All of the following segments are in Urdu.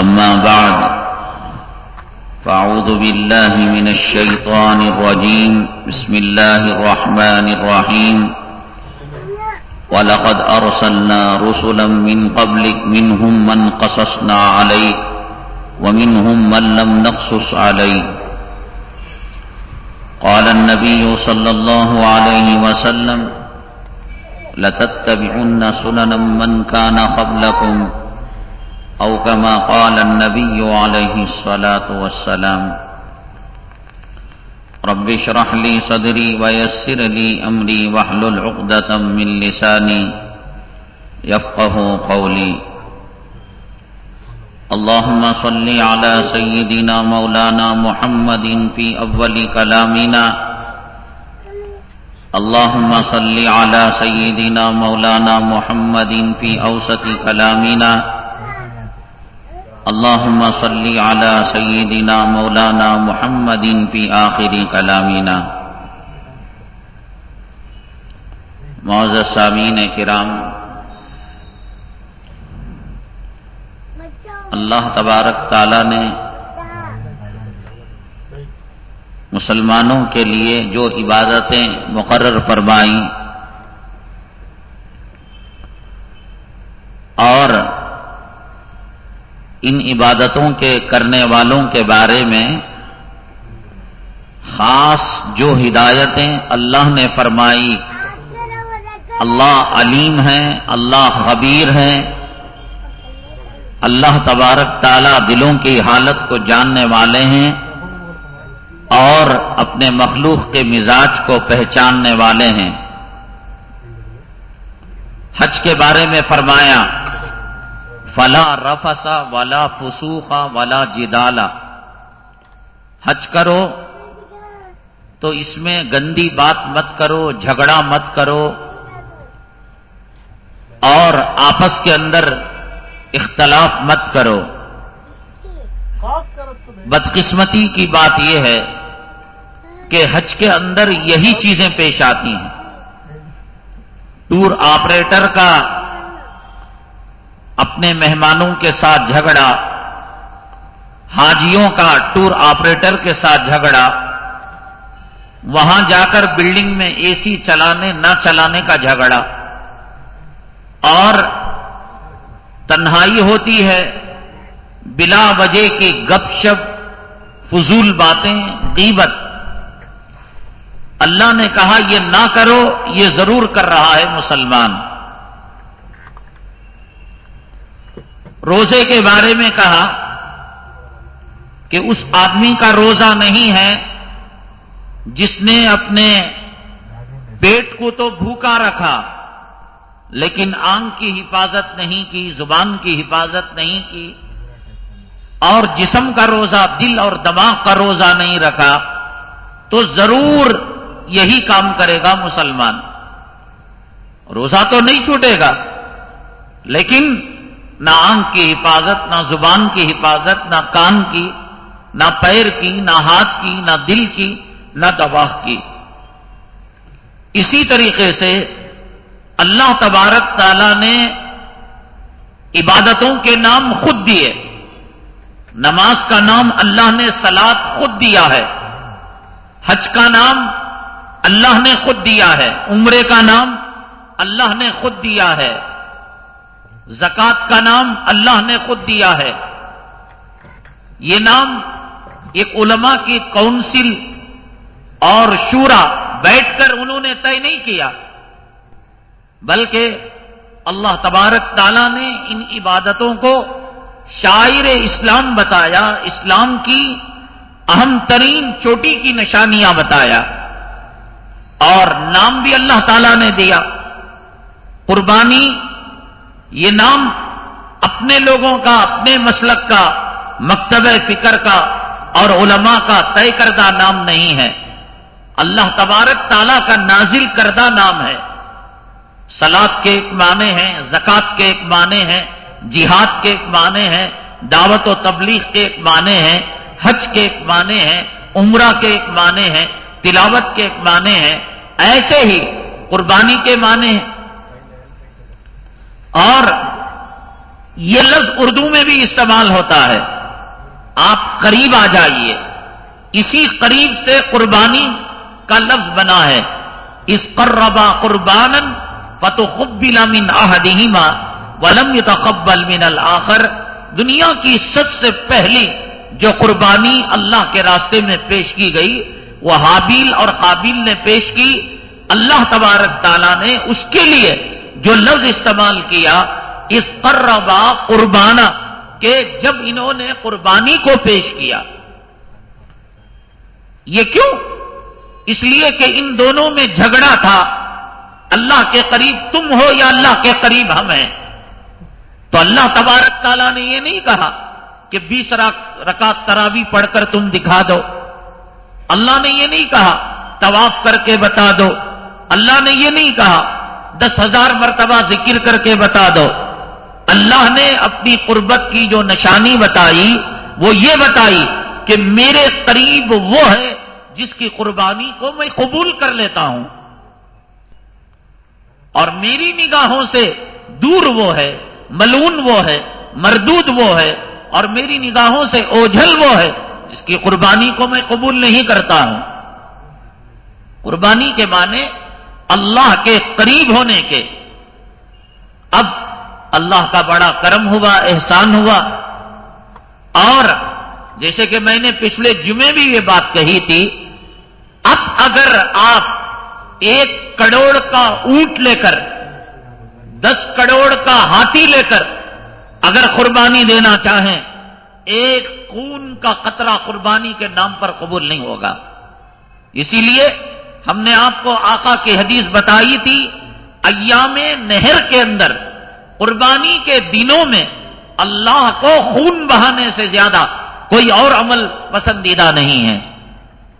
أما بعد فأعوذ بالله من الشيطان الرجيم. بسم الله الرحمن الرحيم. ولقد أرسلنا رسلا من قبلك منهم من قصصنا عليك ومنهم من لم نقصص عليك. قال النبي صلى الله عليه وسلم لتتبعن سنن من كان قبلكم. أو كما قال النبي عليه الصلاة والسلام، رب اشرح لي صدري ويسر لي أمري واحلل عقدة من لساني يفقه قولي اللهم صل على سيدنا مولانا محمد في أول كلامنا اللهم صل على سيدنا مولانا محمد في أوسط كلامنا اللهم صل على سيدنا مولانا محمد في آخر كلامنا. معزز سامعین کرام، اللہ تبارک تعالی نے مسلمانوں کے لیے جو عبادتیں مقرر فرمائیں اور ان عبادتوں کے کرنے والوں کے بارے میں خاص جو ہدایتیں اللہ نے فرمائی، اللہ علیم ہے اللہ خبیر ہے اللہ تبارک تعالی دلوں کی حالت کو جاننے والے ہیں اور اپنے مخلوق کے مزاج کو پہچاننے والے ہیں۔ حج کے بارے میں فرمایا فلا رفسا ولا فسوخا ولا جدالا حج کرو تو اس میں گندی بات مت کرو، جھگڑا مت کرو۔ اور آپس کے اندر اختلاف مت کرو۔ بدقسمتی کی بات یہ ہے کہ حج کے اندر یہی چیزیں پیش آتی ہیں۔ ٹور آپریٹر کا اپنے مہمانوں کے ساتھ جھگڑا، حاجیوں کا ٹور آپریٹر کے ساتھ جھگڑا، وہاں جا کر بلڈنگ میں اے سی چلانے، نہ چلانے کا جھگڑا۔ اور تنہائی ہوتی ہے، بلا وجہ کی گپ شپ، فضول باتیں، غیبت۔ اللہ نے کہا، یہ نہ کرو، یہ ضرور کر رہا ہے مسلمان۔ روزے کے بارے میں کہا کہ اس آدمی کا روزہ نہیں ہے جس نے اپنے پیٹ کو تو بھوکا رکھا، لیکن آنکھ کی حفاظت نہیں کی، زبان کی حفاظت نہیں کی، اور جسم کا روزہ، دل اور دماغ کا روزہ نہیں رکھا، تو ضرور یہی کام کرے گا مسلمان۔ روزہ تو نہیں چھوٹے گا، لیکن نہ آنکھ کی حفاظت، نہ زبان کی حفاظت، نہ کان کی، نہ پیر کی، نہ ہاتھ کی، نہ دل کی، نہ دباغ کی۔ اسی طریقے سے اللہ تبارک تعالی نے عبادتوں کے نام خود دیے۔ نماز کا نام اللہ نے سلاد خود دیا ہے۔ حج کا نام اللہ نے خود دیا ہے۔ عمرے کا نام اللہ نے خود دیا ہے۔ زکات کا نام اللہ نے خود دیا ہے۔ یہ نام ایک علماء کی کونسل اور شورا بیٹھ کر انہوں نے طے نہیں کیا، بلکہ اللہ تبارک تعالیٰ نے ان عبادتوں کو شاعر اسلام بتایا، اسلام کی اہم ترین چوٹی کی نشانیاں بتایا۔ اور نام بھی اللہ تعالیٰ نے دیا۔ قربانی یہ نام اپنے لوگوں کا، اپنے مسلک کا، مکتب فکر کا اور علماء کا طے کردہ نام نہیں ہے۔ اللہ تبارک تعالیٰ کا نازل کردہ نام ہے۔ سلاد کے ایک معنی ہیں زکات کے ایک معنی ہیں، جہاد کے ایک معنی ہیں، دعوت و تبلیغ کے ایک معنی ہیں، حج کے ایک معنی ہیں، عمرہ کے ایک معنی ہیں، تلاوت کے ایک معنی ہیں، ایسے ہی قربانی کے معنی ہیں۔ اور یہ لفظ اردو میں بھی استعمال ہوتا ہے۔ آپ قریب آ جائیے۔ اسی قریب سے قربانی کا لفظ بنا ہے۔ اس قربا قربان فتو خب من احدیما ولم يتقبل من الآخر دنیا کی سب سے پہلی جو قربانی اللہ کے راستے میں پیش کی گئی، وہ حابیل اور قابل نے پیش کی۔ اللہ تبارک تعالیٰ نے اس کے لیے جو لفظ استعمال کیا، اس قربا قربانہ کہ جب انہوں نے قربانی کو پیش کیا۔ یہ کیوں؟ اس لیے کہ ان دونوں میں جھگڑا تھا۔ اللہ کے قریب تم ہو یا اللہ کے قریب ہم ہیں۔ تو اللہ تبارک تعالیٰ نے یہ نہیں کہا کہ بیس رکعت تراوی پڑھ کر تم دکھا دو۔ اللہ نے یہ نہیں کہا، طواف کر کے بتا دو۔ اللہ نے یہ نہیں کہا دس ہزار مرتبہ ذکر کر کے بتا دو۔ اللہ نے اپنی قربت کی جو نشانی بتائی، وہ یہ بتائی کہ میرے قریب وہ ہے جس کی قربانی کو میں قبول کر لیتا ہوں۔ اور میری نگاہوں سے دور وہ ہے، ملون وہ ہے، مردود وہ ہے، اور میری نگاہوں سے اوجھل وہ ہے جس کی قربانی کو میں قبول نہیں کرتا ہوں۔ قربانی کے معنی اللہ کے قریب ہونے کے۔ اب اللہ کا بڑا کرم ہوا، احسان ہوا۔ اور جیسے کہ میں نے پچھلے جمعے بھی یہ بات کہی تھی، اب اگر آپ ایک کروڑ کا اونٹ لے کر، دس کروڑ کا ہاتھی لے کر اگر قربانی دینا چاہیں، ایک خون کا قطرہ قربانی کے نام پر قبول نہیں ہوگا۔ اسی لیے ہم نے آپ کو آقا کی حدیث بتائی تھی، ایام نہر کے اندر، قربانی کے دنوں میں اللہ کو خون بہانے سے زیادہ کوئی اور عمل پسندیدہ نہیں ہے۔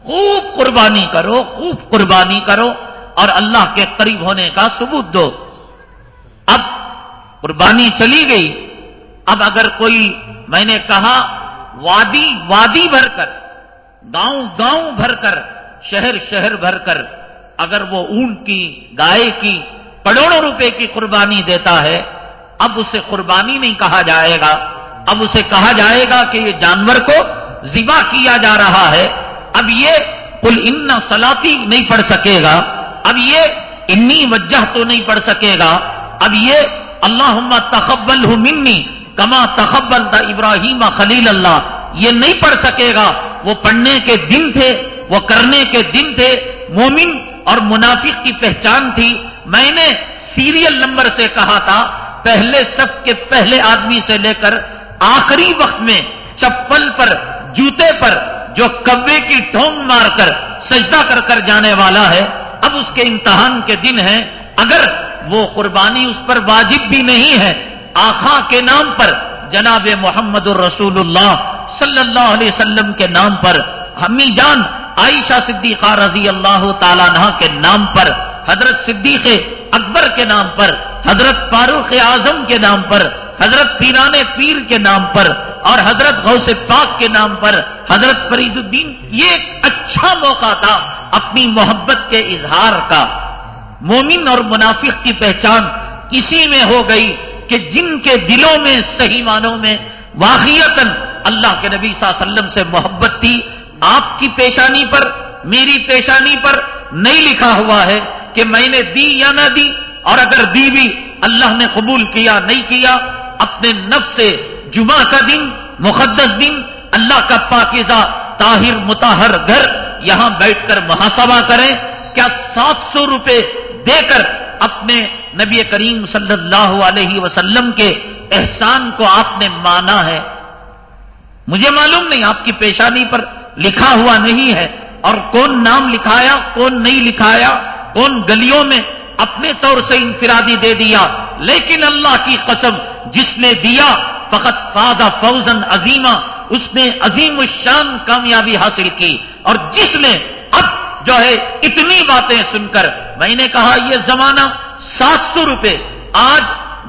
خوب قربانی کرو، خوب قربانی کرو اور اللہ کے قریب ہونے کا ثبوت دو۔ اب قربانی چلی گئی۔ اب اگر کوئی، میں نے کہا، وادی وادی بھر کر، گاؤں گاؤں بھر کر شہر شہر بھر کر اگر وہ اونٹ کی، گائے کی کروڑوں روپے کی قربانی دیتا ہے، اب اسے قربانی نہیں کہا جائے گا۔ اب اسے کہا جائے گا کہ یہ جانور کو ذبح کیا جا رہا ہے۔ اب یہ کل ان سلاتی نہیں پڑھ سکے گا۔ اب یہ انی وجہ تو نہیں پڑھ سکے گا۔ اب یہ اللہ تقبل منی کما تقبل دا ابراہیم خلیل اللہ۔ یہ نہیں پڑھ سکے گا۔ وہ پڑھنے کے دن تھے وہ کرنے کے دن تھے، مومن اور منافق کی پہچان تھی۔ میں نے سیریل نمبر سے کہا تھا، پہلے سب کے پہلے آدمی سے لے کر آخری وقت میں چپل پر، جوتے پر جو کبے کی ٹھونگ مار کر سجدہ کر کر جانے والا ہے۔ اب اس کے امتحان کے دن ہے اگر وہ قربانی اس پر واجب بھی نہیں ہے، آخا کے نام پر، جناب محمد الرسول اللہ صلی اللہ علیہ وسلم کے نام پر، ہمی جان عائشہ صدیقہ رضی اللہ تعالیٰ کے نام پر، حضرت صدیق اکبر کے نام پر، حضرت فاروق اعظم کے نام پر، حضرت پیران پیر کے نام پر اور حضرت غوث پاک کے نام پر، حضرت فرید الدین، یہ ایک اچھا موقع تھا اپنی محبت کے اظہار کا۔ مومن اور منافق کی پہچان اسی میں ہو گئی کہ جن کے دلوں میں، صحیح معنوں میں واقعیت اللہ کے نبی صلی اللہ علیہ وسلم سے محبت تھی آپ کی پیشانی پر، میری پیشانی پر نہیں لکھا ہوا ہے کہ میں نے دی یا نہ دی اور اگر دی بھی اللہ نے قبول کیا نہیں کیا، اپنے نفس سے جمعہ کا دن، مقدس دن، اللہ کا پاکیزہ طاہر متاہر گھر یہاں بیٹھ کر محاسبہ کریں، کیا سات سو روپے دے کر اپنے نبی کریم صلی اللہ علیہ وسلم کے احسان کو آپ نے مانا ہے؟ مجھے معلوم نہیں آپ کی پیشانی پر لکھا ہوا نہیں ہے اور کون نام لکھایا، کون نہیں لکھایا، کون گلیوں میں اپنے طور سے انفرادی دے دیا۔ لیکن اللہ کی قسم، جس نے دیا، فقط فاضا فوزن عظیمہ اس نے عظیم الشان کامیابی حاصل کی۔ اور جس نے اب جو ہے اتنی باتیں سن کر، میں نے کہا یہ زمانہ سات سو روپے، آج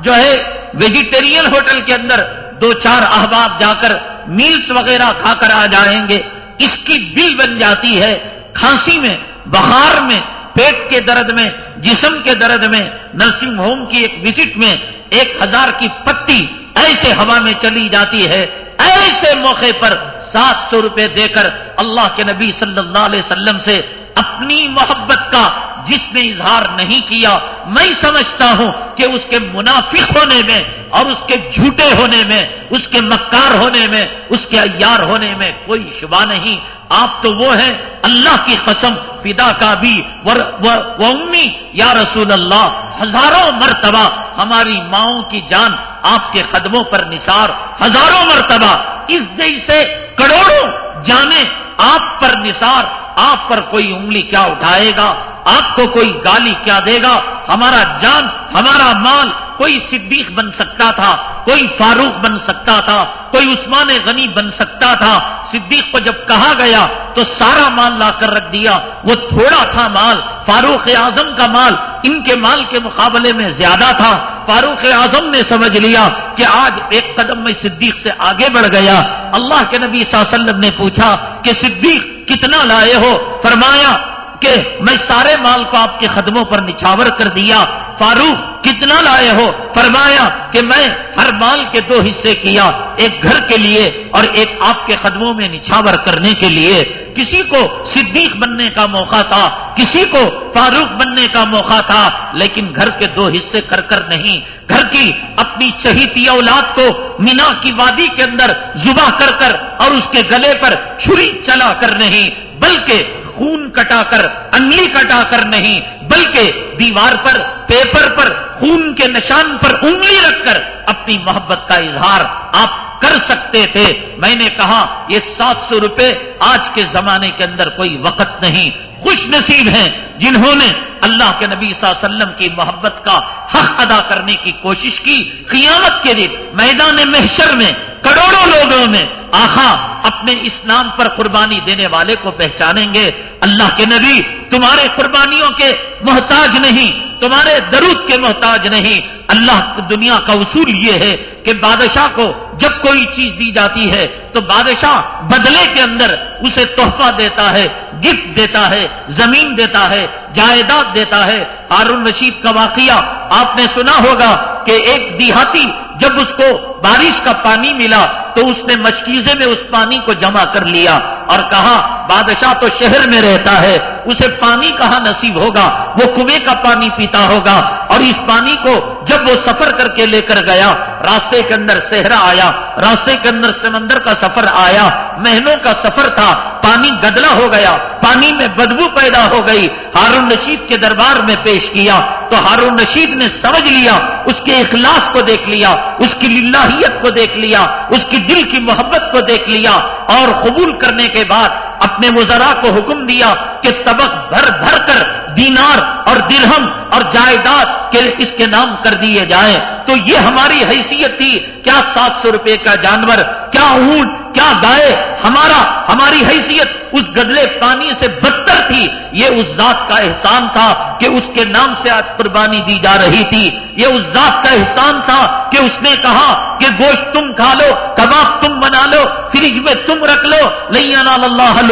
جو ہے ویجیٹیرین ہوٹل کے اندر دو چار احباب جا کر میلس وغیرہ کھا کر آ جائیں گے۔ اس کی بل بن جاتی ہے کھانسی میں، بخار میں، پیٹ کے درد میں، جسم کے درد میں۔ نرسنگ ہوم کی ایک وزٹ میں ایک ہزار کی پتی ایسے ہوا میں چلی جاتی ہے۔ ایسے موقع پر سات سو روپے دے کر اللہ کے نبی صلی اللہ علیہ وسلم سے اپنی محبت کا جس نے اظہار نہیں کیا، میں سمجھتا ہوں کہ اس کے منافق ہونے میں اور اس کے جھوٹے ہونے میں، اس کے مکار ہونے میں، اس کے ایار ہونے میں کوئی شبہ نہیں۔ آپ تو وہ ہیں اللہ کی قسم، فدا کا بھی وہ امی، یا رسول اللہ، ہزاروں مرتبہ ہماری ماؤں کی جان آپ کے قدموں پر نثار، ہزاروں مرتبہ اس جیسے کروڑوں جانے آپ پر نثار، آپ پر کوئی انگلی کیا اٹھائے گا؟ آپ کو کوئی گالی کیا دے گا؟ ہمارا جان، ہمارا مال، کوئی صدیق بن سکتا تھا، کوئی فاروق بن سکتا تھا، کوئی عثمان غنی بن سکتا تھا۔ صدیق کو جب کہا گیا تو سارا مال لا کر رکھ دیا۔ وہ تھوڑا تھا مال، فاروق اعظم کا مال ان کے مال کے مقابلے میں زیادہ تھا۔ فاروق اعظم نے سمجھ لیا کہ آج ایک قدم میں صدیق سے آگے بڑھ گیا۔ اللہ کے نبی صلی اللہ علیہ وسلم نے پوچھا کہ صدیق کتنا لائے ہو؟ فرمایا کہ میں سارے مال کو آپ کے قدموں پر نچھاور کر دیا۔ فاروق، کتنا لائے ہو؟ فرمایا کہ میں ہر مال کے دو حصے کیا، ایک گھر کے لیے اور ایک آپ کے قدموں میں نچھاور کرنے کے لیے۔ کسی کو صدیق بننے کا موقع تھا، کسی کو فاروق بننے کا موقع تھا، لیکن گھر کے دو حصے کر کر نہیں۔ گھر کی اپنی چہیتی اولاد کو مینا کی وادی کے اندر زبا کر کر اور اس کے گلے پر چھری چلا کر نہیں، بلکہ خون کٹا کر، انگلی کٹا کر نہیں، بلکہ دیوار پر، پیپر پر، خون کے نشان پر انگلی رکھ کر اپنی محبت کا اظہار آپ کر سکتے تھے۔ میں نے کہا، یہ سات سو روپے آج کے زمانے کے اندر کوئی وقت نہیں۔ خوش نصیب ہیں جنہوں نے اللہ کے نبی صلی اللہ علیہ وسلم کی محبت کا حق ادا کرنے کی کوشش کی قیامت کے دن میدان محشر میں، کروڑوں لوگوں میں آخا اپنے اسلام پر قربانی دینے والے کو پہچانیں گے۔ اللہ کے نبی، تمہارے قربانیوں کے محتاج نہیں، تمہارے درود کے محتاج نہیں۔ اللہ دنیا کا اصول یہ ہے کہ بادشاہ کو جب کوئی چیز دی جاتی ہے تو بادشاہ بدلے کے اندر اسے تحفہ دیتا ہے، گفٹ دیتا ہے، زمین دیتا ہے، جائیداد دیتا ہے۔ ہارون رشید کا واقعہ آپ نے سنا ہوگا کہ ایک دیہاتی جب اس کو بارش کا پانی ملا تو اس نے مشکیزے میں اس پانی کو جمع کر لیا اور کہا، بادشاہ تو شہر میں رہتا ہے، اسے پانی کہاں نصیب ہوگا؟ وہ کنویں کا پانی پیتا ہوگا۔ اور اس پانی کو جب وہ سفر کر کے لے کر گیا، راستے کے اندر صحرا آیا، راستے کے اندر سمندر کا سفر آیا، مہینوں کا سفر تھا، پانی گدلا ہو گیا، پانی میں بدبو پیدا ہو گئی، ہارون رشید کے دربار میں پیش کیا تو ہارون رشید نے سمجھ لیا، اس کے اخلاص کو دیکھ لیا، اس کی للہیت کو دیکھ لیا، اس کی دل کی محبت کو دیکھ لیا اور قبول کرنے کے بعد اپنے وزراء کو حکم دیا کہ طبق بھر بھر کر دینار اور درہم اور جائیداد کے اس کے نام کر دیے جائیں۔ تو یہ ہماری حیثیت تھی۔ کیا سات سو روپے کا جانور، کیا اونٹ، کیا گائے؟ ہمارا، ہماری حیثیت اس گدلے پانی سے بدتر تھی۔ یہ اس ذات کا احسان تھا کہ اس کے نام سے آج قربانی دی جا رہی تھی۔ یہ اس ذات کا احسان تھا کہ اس نے کہا کہ گوشت تم کھا لو، کباب تم بنا لو، فریج میں تم رکھ لو۔ اللہ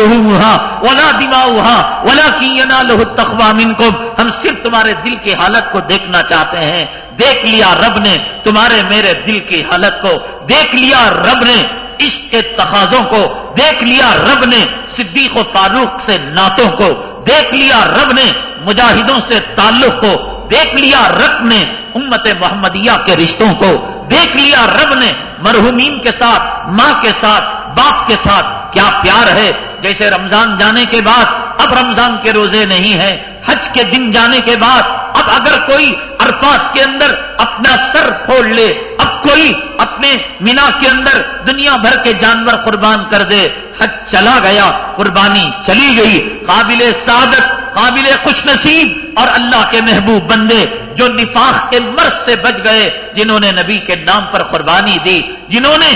ولا دما ولا کی لو تخوا من کو ہم صرف تمہارے دل کی حالت کو دیکھنا چاہتے ہیں۔ دیکھ لیا رب نے تمہارے میرے دل کی حالت کو۔ دیکھ لیا رب نے عشق کے تقاضوں کو۔ دیکھ لیا رب نے صدیق و فاروق سے نعتوں کو۔ دیکھ لیا رب نے مجاہدوں سے تعلق کو۔ دیکھ لیا رب نے امت محمدیہ کے رشتوں کو۔ دیکھ لیا رب نے مرحومین کے ساتھ، ماں کے ساتھ، باپ کے ساتھ۔ کیا پیار ہے جیسے رمضان جانے کے بعد اب رمضان کے روزے نہیں ہیں، حج کے دن جانے کے بعد اب اگر کوئی عرفات کے اندر اپنا سر پھوڑ لے، اب کوئی اپنے مینا کے اندر دنیا بھر کے جانور قربان کر دے، حج چلا گیا، قربانی چلی گئی، قابل سعادت، قابل خوش نصیب اور اللہ کے محبوب بندے جو نفاق کے مرض سے بچ گئے، جنہوں نے نبی کے نام پر قربانی دی، جنہوں نے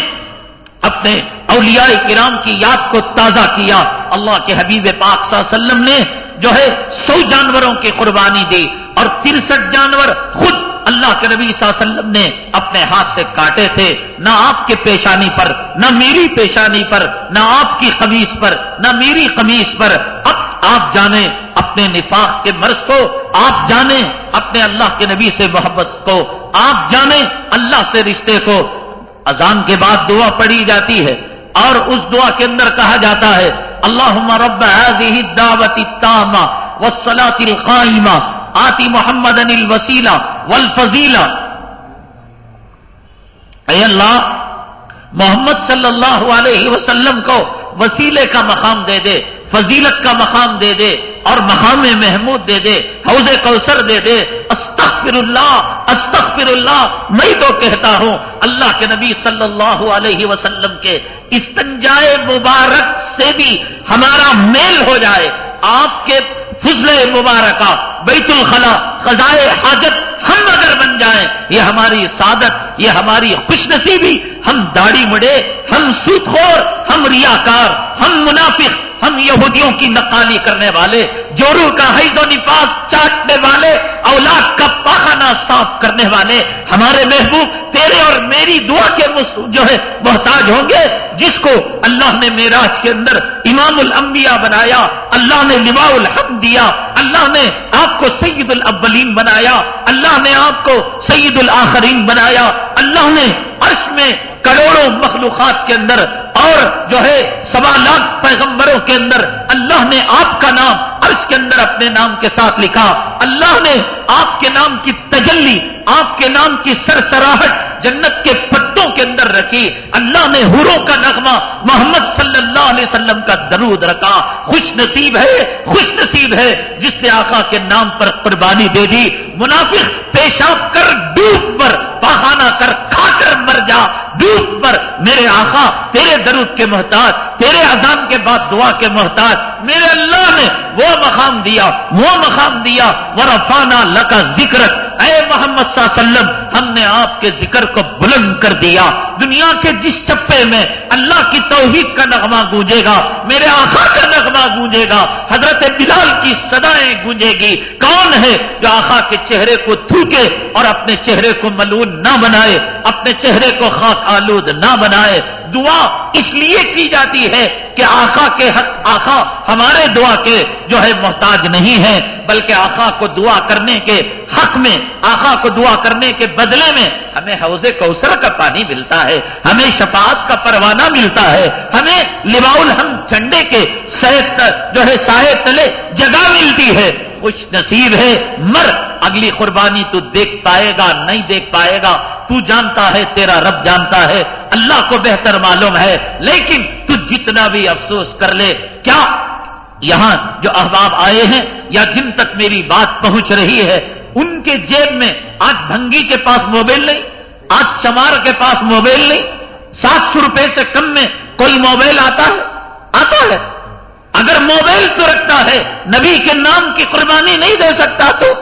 اپنے اولیاء کرام کی یاد کو تازہ کیا۔ اللہ کے حبیب پاک صلی اللہ علیہ وسلم نے جو ہے سو جانوروں کی قربانی دی اور ترسٹھ جانور خود اللہ کے نبی صلی اللہ علیہ وسلم نے اپنے ہاتھ سے کاٹے تھے۔ نہ آپ کے پیشانی پر، نہ میری پیشانی پر، نہ آپ کی قمیص پر، نہ میری قمیص پر۔ اب آپ جانیں اپنے نفاق کے مرض کو، آپ جانیں اپنے اللہ کے نبی سے محبت کو۔ آپ جانیں اللہ سے رشتے کو۔ اذان کے بعد دعا پڑھی جاتی ہے اور اس دعا کے اندر کہا جاتا ہے اللہ رب هذه الدعوت التامه والصلاه القائمه آتی محمد انل وسیلہ والفضیلہ. اے اللہ، محمد صلی اللہ علیہ وسلم کو وسیلے کا مقام دے دے فضیلت کا مقام دے دے اور مقام محمود دے دے، حوض کوثر دے دے۔ استغفر اللہ استغفر اللہ میں تو کہتا ہوں، اللہ کے نبی صلی اللہ علیہ وسلم کے استنجائے مبارک سے بھی ہمارا میل ہو جائے۔ آپ کے فضل مبارکہ، بیت الخلا، خزائے حاجت ہم اگر بن جائیں، یہ ہماری سعادت، یہ ہماری خوش نصیبی۔ ہم داڑھی مڑے، ہم سوت خور ہم ریاکار، ہم منافق۔ ہم یہودیوں کی نقالی کرنے والے جورو کا حیض و نفاس چاٹنے والے، اولاد کا پاخانہ صاف کرنے والے، ہمارے محبوب تیرے اور میری دعا کے جو ہے، محتاج ہوں گے، جس کو اللہ نے میراج کے اندر امام الانبیاء بنایا، اللہ نے لواء الحم دیا، اللہ نے آپ کو سید الاولین بنایا، اللہ نے آپ کو سید الاخرین بنایا، اللہ نے عرش میں کروڑوں مخلوقات کے اندر اور جو ہے سوا لاکھ پیغمبروں کے اندر اللہ نے آپ کا نام عرش کے اندر اپنے نام کے ساتھ لکھا۔ اللہ نے آپ کے نام کی تجلی، آپ کے نام کی سرسراہٹ جنت کے پتوں کے اندر رکھی۔ اللہ نے حوروں کا نغمہ محمد صلی اللہ علیہ وسلم کا درود رکھا۔ خوش نصیب ہے، خوش نصیب ہے، جس نے آقا کے نام پر قربانی دے دی۔ منافق پیشاب کر ڈوب پر بہانہ کر کھا کر مر جا۔ دودھ پر میرے آقا، تیرے درود کے محتاج، تیرے اذان کے بعد دعا کے محتاج۔ میرے اللہ نے وہ مقام دیا، وہ مقام دیا۔ ورفانہ لکا ذکر اے محمد صلی اللہ علیہ وسلم، ہم نے آپ کے ذکر کو بلند کر دیا۔ دنیا کے جس چپے میں اللہ کی توحید کا نغمہ گونجے گا، میرے آخا کا نغمہ گونجے گا۔ حضرت بلال کی سدائیں گونجے گی۔ کون ہے جو آخا کے چہرے کو تھوکے اور اپنے چہرے کو ملون نہ بنائے، اپنے چہرے کو خاک آلود نہ بنائے؟ دعا اس لیے کی جاتی ہے کہ آخا کے حق آخا ہمارے دعا کے جو ہے محتاج نہیں ہے بلکہ آخا کو دعا کرنے کے حق میں آخا کو دعا کرنے کے بدلے میں ہمیں حوض کوثر کا پانی ملتا ہے، ہمیں شفاعت کا پروانہ ملتا ہے، ہمیں لباؤ الحم چنڈے کے صحت جو ہے سائے تلے جگہ ملتی ہے۔ خوش نصیب ہے، مر، اگلی قربانی تو دیکھ پائے گا، نہیں دیکھ پائے گا، تو جانتا ہے، تیرا رب جانتا ہے، اللہ کو بہتر معلوم ہے، لیکن تو جتنا بھی افسوس کر لے، کیا یہاں جو احباب آئے ہیں یا جن تک میری بات پہنچ رہی ہے، ان کے جیب میں آج بھنگی کے پاس موبائل نہیں، آج چمار کے پاس موبائل نہیں، سات سو روپے سے کم میں کوئی موبائل آتا ہے؟ آتا ہے۔ اگر موبائل تو رکھتا ہے، نبی کے نام کی قربانی نہیں دے سکتا تو،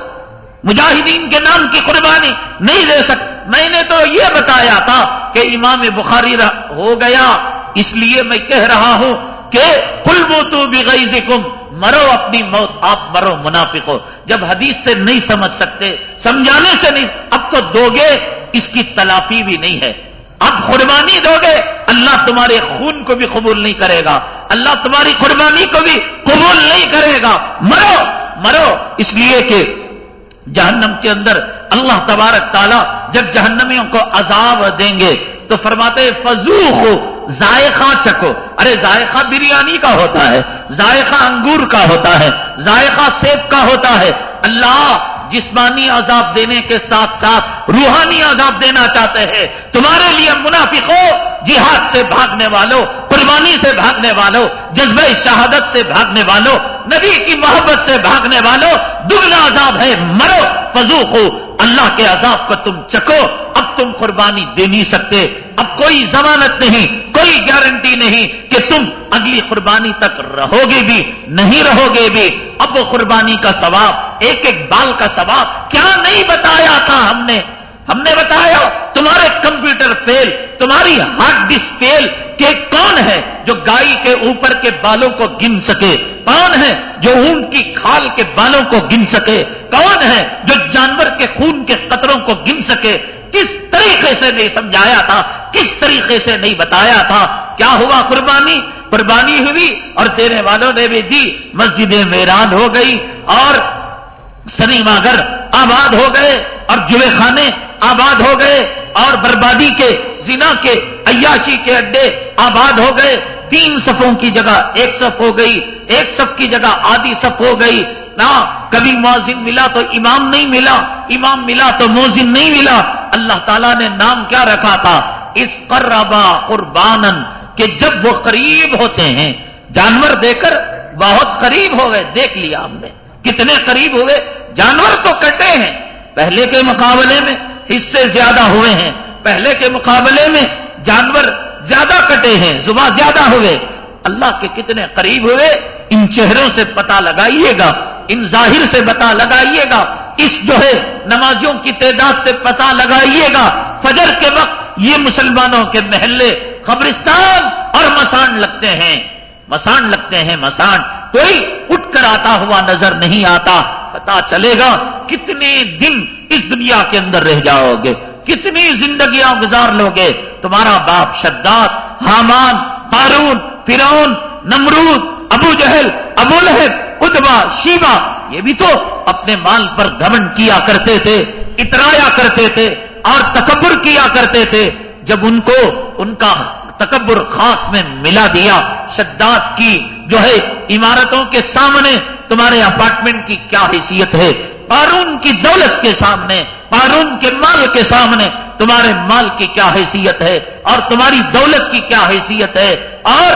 مجاہدین کے نام کی قربانی نہیں دے سکتا۔ میں نے تو یہ بتایا تھا کہ امام بخاری ہو گیا۔ اس لیے میں کہہ رہا ہوں کہ کلبو تو بھی مرو اپنی موت، آپ مرو منافق ہو جب حدیث سے نہیں سمجھ سکتے، سمجھانے سے نہیں، اب تو دو گے اس کی تلافی بھی نہیں ہے۔ اب قربانی دو گے، اللہ تمہارے خون کو بھی قبول نہیں کرے گا۔ اللہ تمہاری قربانی کو بھی قبول نہیں کرے گا۔ مرو مرو۔ اس لیے کہ جہنم کے اندر اللہ تبارک تعالیٰ جب جہنمیوں کو عذاب دیں گے تو فرماتے فضو ہو ذائقہ چکو ارے، ذائقہ بریانی کا ہوتا ہے، ذائقہ انگور کا ہوتا ہے، ذائقہ سیب کا ہوتا ہے۔ اللہ جسمانی عذاب دینے کے ساتھ ساتھ روحانی عذاب دینا چاہتے ہیں۔ تمہارے لیے منافقوں جہاد سے بھاگنے والوں، قربانی سے بھاگنے والوں، جذبہ شہادت سے بھاگنے والوں، نبی کی محبت سے بھاگنے والوں، دگنا عذاب ہے، مرو فضو ہو اللہ کے عذاب کو تم چکو، اب تم قربانی دے نہیں سکتے، اب کوئی ضمانت نہیں، کوئی گارنٹی نہیں کہ تم اگلی قربانی تک رہو گے بھی، نہیں رہو گے بھی۔ اب وہ قربانی کا ثواب، ایک ایک بال کا ثواب، کیا نہیں بتایا تھا ہم نے؟ ہم نے بتایا تمہارے کمپیوٹر فیل، تمہاری ہارڈ ڈسک فیل کہ کون ہے جو گائے کے اوپر کے بالوں کو گن سکے؟ کون ہے جو اونٹ کی کھال کے بالوں کو گن سکے؟ کون ہے جو جانور کے خون کے قطروں کو گن سکے؟ کس طریقے سے نہیں سمجھایا تھا؟ کس طریقے سے نہیں بتایا تھا؟ کیا ہوا قربانی؟ قربانی ہوئی اور دینے والوں نے بھی دی، مسجدیں ویران ہو گئی اور سنیما گھر آباد ہو گئے اور جوے خانے آباد ہو گئے اور بربادی کے، زنا کے، عیاشی کے اڈے آباد ہو گئے۔ تین صفوں کی جگہ ایک صف ہو گئی، ایک صف کی جگہ آدھی صف ہو گئی۔ نہ، کبھی موزن ملا تو امام نہیں ملا، امام ملا تو موزن نہیں ملا۔ اللہ تعالیٰ نے نام کیا رکھا تھا؟ اس قربا قربان کہ جب وہ قریب ہوتے ہیں، جانور دے کر بہت قریب ہو گئے دیکھ لیا ہم نے، کتنے قریب ہوئے۔ جانور تو کٹے ہیں۔ پہلے کے مقابلے میں حصے زیادہ ہوئے ہیں۔ پہلے کے مقابلے میں جانور زیادہ کٹے ہیں، زباں زیادہ ہوئے۔ اللہ کے کتنے قریب ہوئے، ان چہروں سے پتا لگائیے گا، ان ظاہر سے پتا لگائیے گا۔ اس جو ہے، نمازیوں کی تعداد سے پتا لگائیے گا۔ فجر کے وقت یہ مسلمانوں کے محلے قبرستان اور مسان لگتے ہیں۔ مسان لگتے ہیں مسان کوئی اٹھ کر آتا ہوا نظر نہیں آتا۔ پتا چلے گا کتنے دن اس دنیا کے اندر رہ جاؤ گے، کتنی زندگیاں گزار لو گے۔ تمہارا باپ شداد، حامان قارون فرون نمرود، ابو جہل، ابو لہب، ادبا شیبا یہ بھی تو اپنے مال پر گمن کیا کرتے تھے، اترایا کرتے تھے اور تکبر کیا کرتے تھے۔ جب ان کو ان کا تکبر خاص میں ملا دیا، شداد کی جو ہے، عمارتوں کے سامنے تمہارے اپارٹمنٹ کی کیا حیثیت ہے؟ قارون کی دولت کے سامنے، قارون کے مال کے سامنے تمہارے مال کی کیا حیثیت ہے؟ اور تمہاری دولت کی کیا حیثیت ہے؟ اور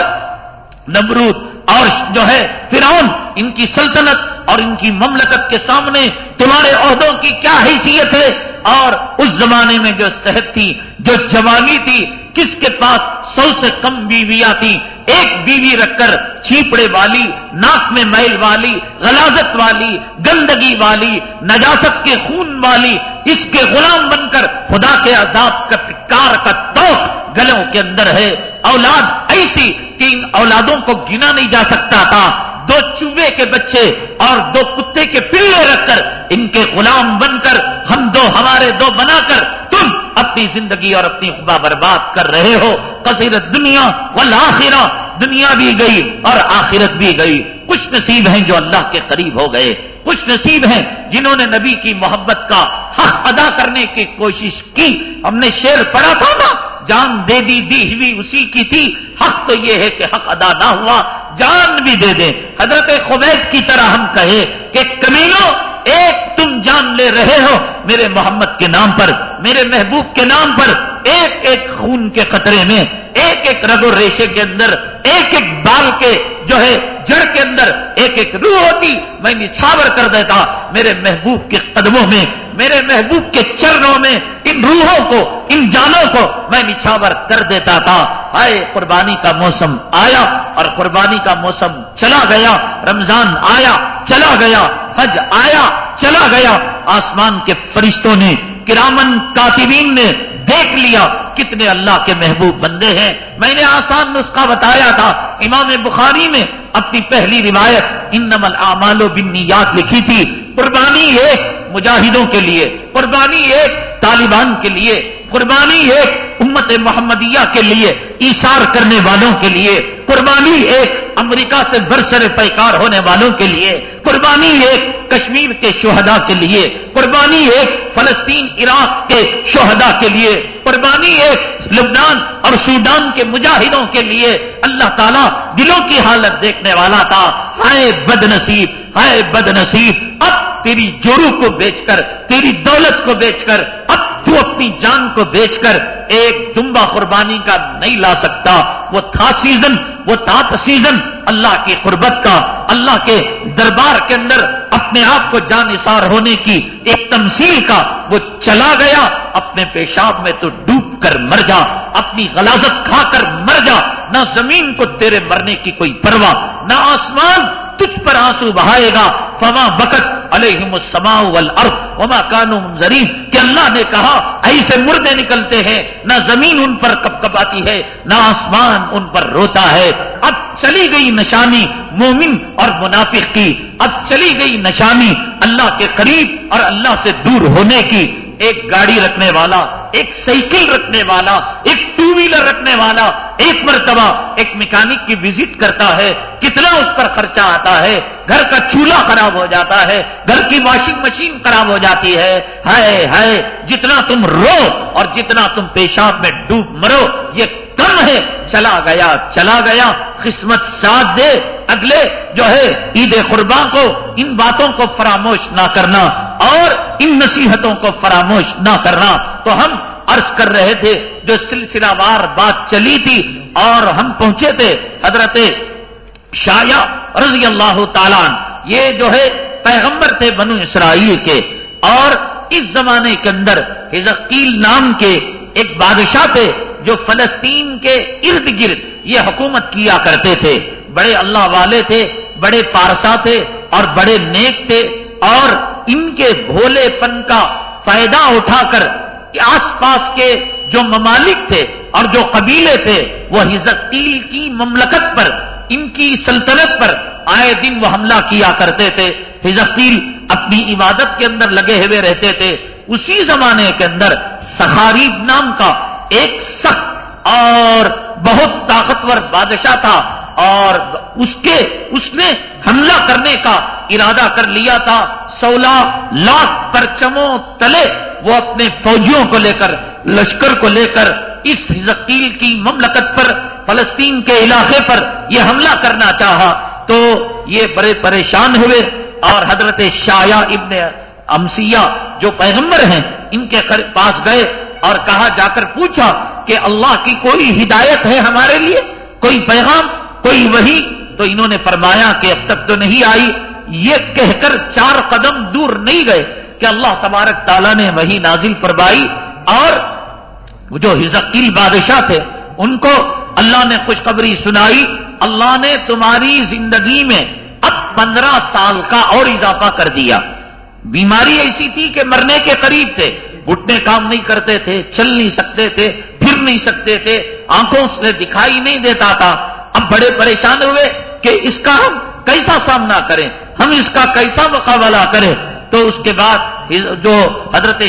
نمرود، اور جو ہے فرعون، ان کی سلطنت اور ان کی مملکت کے سامنے تمہارے عہدوں کی کیا حیثیت ہے؟ اور اس زمانے میں جو صحت تھی، جو جوانی تھی، کس کے پاس سو سے کم بیویاں تھی ایک بیوی رکھ کر چھیپڑے والی، ناک میں میل والی، غلازت والی، گندگی والی، نجاست کے خون والی، اس کے غلام بن کر خدا کے عذاب کا پکار کا تو گلوں کے اندر ہے۔ اولاد ایسی کہ ان اولادوں کو گنا نہیں جا سکتا تھا۔ دو چوبے کے بچے اور دو کتے کے پلے رکھ کر ان کے غلام بن کر ہم دو ہمارے دو بنا کر تم اپنی زندگی اور اپنی خبا برباد کر رہے ہو۔ کثیر دنیا والآخرہ، دنیا بھی گئی اور آخرت بھی گئی۔ کچھ نصیب ہیں جو اللہ کے قریب ہو گئے۔ کچھ نصیب ہیں جنہوں نے نبی کی محبت کا حق ادا کرنے کی کوشش کی۔ ہم نے شیر پڑا تھا نا، جان دے دی دی ہوئی اسی کی تھی۔ حق تو یہ ہے کہ حق ادا نہ ہوا۔ جان بھی دے دیں۔ حضرت خبیب کی طرح ہم کہے کہ کمینوں ایک تم جان لے رہے ہو میرے محمد کے نام پر، میرے محبوب کے نام پر۔ ایک ایک خون کے قطرے میں، ایک ایک رگ و ریشے کے اندر، ایک ایک بال کے جو ہے جڑ کے اندر، ایک ایک روح ہوتی، میں نچھاور کر دیتا میرے محبوب کے قدموں میں۔ میرے محبوب کے چرنوں میں، ان روحوں کو، ان جانوں کو میں نچھاور کر دیتا تھا۔ آئے قربانی کا موسم آیا اور قربانی کا موسم چلا گیا۔ رمضان آیا، چلا گیا۔ حج آیا، چلا گیا۔ آسمان کے فرشتوں نے، کرامن کاتبین نے دیکھ لیا کتنے اللہ کے محبوب بندے ہیں۔ میں نے آسان نسخہ بتایا تھا۔ امام بخاری نے اپنی پہلی روایت ان نمل اعمال و بنیاد لکھی تھی۔ قربانی ایک مجاہدوں کے لیے، قربانی ایک طالبان کے لیے، قربانی ایک امت محمدیہ کے لیے ایشار کرنے والوں کے لیے، قربانی ایک امریکہ سے برسر پیکار ہونے والوں کے لیے، قربانی ایک کشمیر کے شہداء کے لیے، قربانی ایک فلسطین، عراق کے شہداء کے لیے، قربانی ایک لبنان اور سوڈان کے مجاہدوں کے لیے۔ اللہ تعالیٰ دلوں کی حالت دیکھنے والا تھا۔ ہائے بد نصیب ہائے بد نصیب اب تیری جورو کو بیچ کر تیری دولت کو بیچ کر اب تو اپنی جان کو بیچ کر ایک دمبا قربانی کا نہیں لا سکتا۔ وہ تھا سیزن، وہ تھا سیزن۔ اللہ کی قربت کا، اللہ کے دربار کے اندر اپنے آپ کو جان اثار ہونے کی ایک تمثیل کا وہ چلا گیا۔ اپنے پیشاب میں تو ڈوب کر مر جا، اپنی غلازت کھا کر مر جا۔ نہ زمین کو تیرے مرنے کی کوئی پرواہ، نہ آسمان تجھ پر آنسو بہائے گا۔ فما بکت علیہم السماء والارض وما کانو منظرین۔ کہ اللہ نے کہا، ایسے مردے نکلتے ہیں، نہ زمین ان پر کپ کپ آتی ہے، نہ آسمان ان پر روتا ہے۔ اب چلی گئی نشانی مومن اور منافق کی۔ اب چلی گئی نشانی اللہ کے قریب اور اللہ سے دور ہونے کی۔ ایک گاڑی رکھنے والا ایک سائیکل رکھنے والا، ایک ٹو ویلر رکھنے والا، ایک مرتبہ ایک میکینک کی وزٹ کرتا ہے، کتنا اس پر خرچہ آتا ہے؟ گھر کا چولہا خراب ہو جاتا ہے، گھر کی واشنگ مشین خراب ہو جاتی ہے۔ ہائے ہائے، جتنا تم رو اور جتنا تم پیشاب میں ڈوب مرو، یہ کم ہے چلا گیا چلا گیا۔ قسمت ساتھ دے۔ اگلے جو ہے، عید قربا کو ان باتوں کو فراموش نہ کرنا اور ان نصیحتوں کو فراموش نہ کرنا۔ تو ہم عرض کر رہے تھے، جو سلسلہ وار بات چلی تھی اور ہم پہنچے تھے، حضرت شایا رضی اللہ تعالیٰ یہ جو ہے، پیغمبر تھے بنو اسرائیل کے۔ اور اس زمانے کے اندر، ہزقیل نام کے ایک بادشاہ تھے۔ جو فلسطین کے ارد گرد یہ حکومت کیا کرتے تھے، بڑے اللہ والے تھے، بڑے پارسا تھے اور بڑے نیک تھے، اور ان کے بھولے پن کا فائدہ اٹھا کر آس پاس کے جو ممالک تھے اور جو قبیلے تھے وہ ہزقیل کی مملکت پر، ان کی سلطنت پر آئے دن وہ حملہ کیا کرتے تھے۔ ہزقیل اپنی عبادت کے اندر لگے ہوئے رہتے تھے۔ اسی زمانے کے اندر سخاریب نام کا ایک سخت اور بہت طاقتور بادشاہ تھا اور اس کے اس نے حملہ کرنے کا ارادہ کر لیا تھا۔ سولہ لاکھ پرچموں تلے وہ اپنے فوجیوں کو لے کر، لشکر کو لے کر اس حزقیل کی مملکت پر، فلسطین کے علاقے پر یہ حملہ کرنا چاہا۔ تو یہ بڑے پریشان ہوئے اور حضرت شایا ابن امسیہ جو پیغمبر ہیں، ان کے پاس گئے۔ اور کہا جا کر پوچھا کہ اللہ کی کوئی ہدایت ہے ہمارے لیے؟ کوئی پیغام؟ کوئی وہی تو انہوں نے فرمایا کہ اب تک تو نہیں آئی۔ یہ کہہ کر چار قدم دور نہیں گئے کہ اللہ تبارک تعالیٰ نے وہی نازل فرمائی اور جو ہزقیل بادشاہ تھے، ان کو اللہ نے خوشخبری سنائی۔ اللہ نے تمہاری زندگی میں اب پندرہ سال کا اور اضافہ کر دیا۔ بیماری ایسی تھی کہ مرنے کے قریب تھے۔ گھٹنے کام نہیں کرتے تھے، چل نہیں سکتے تھے، پھر نہیں سکتے تھے، آنکھوں سے دکھائی نہیں دیتا تھا۔ اب بڑے پریشان ہوئے کہ اس کا ہم کیسا سامنا کریں، ہم اس کا کیسا مقابلہ کریں۔ تو اس کے بعد جو حضرت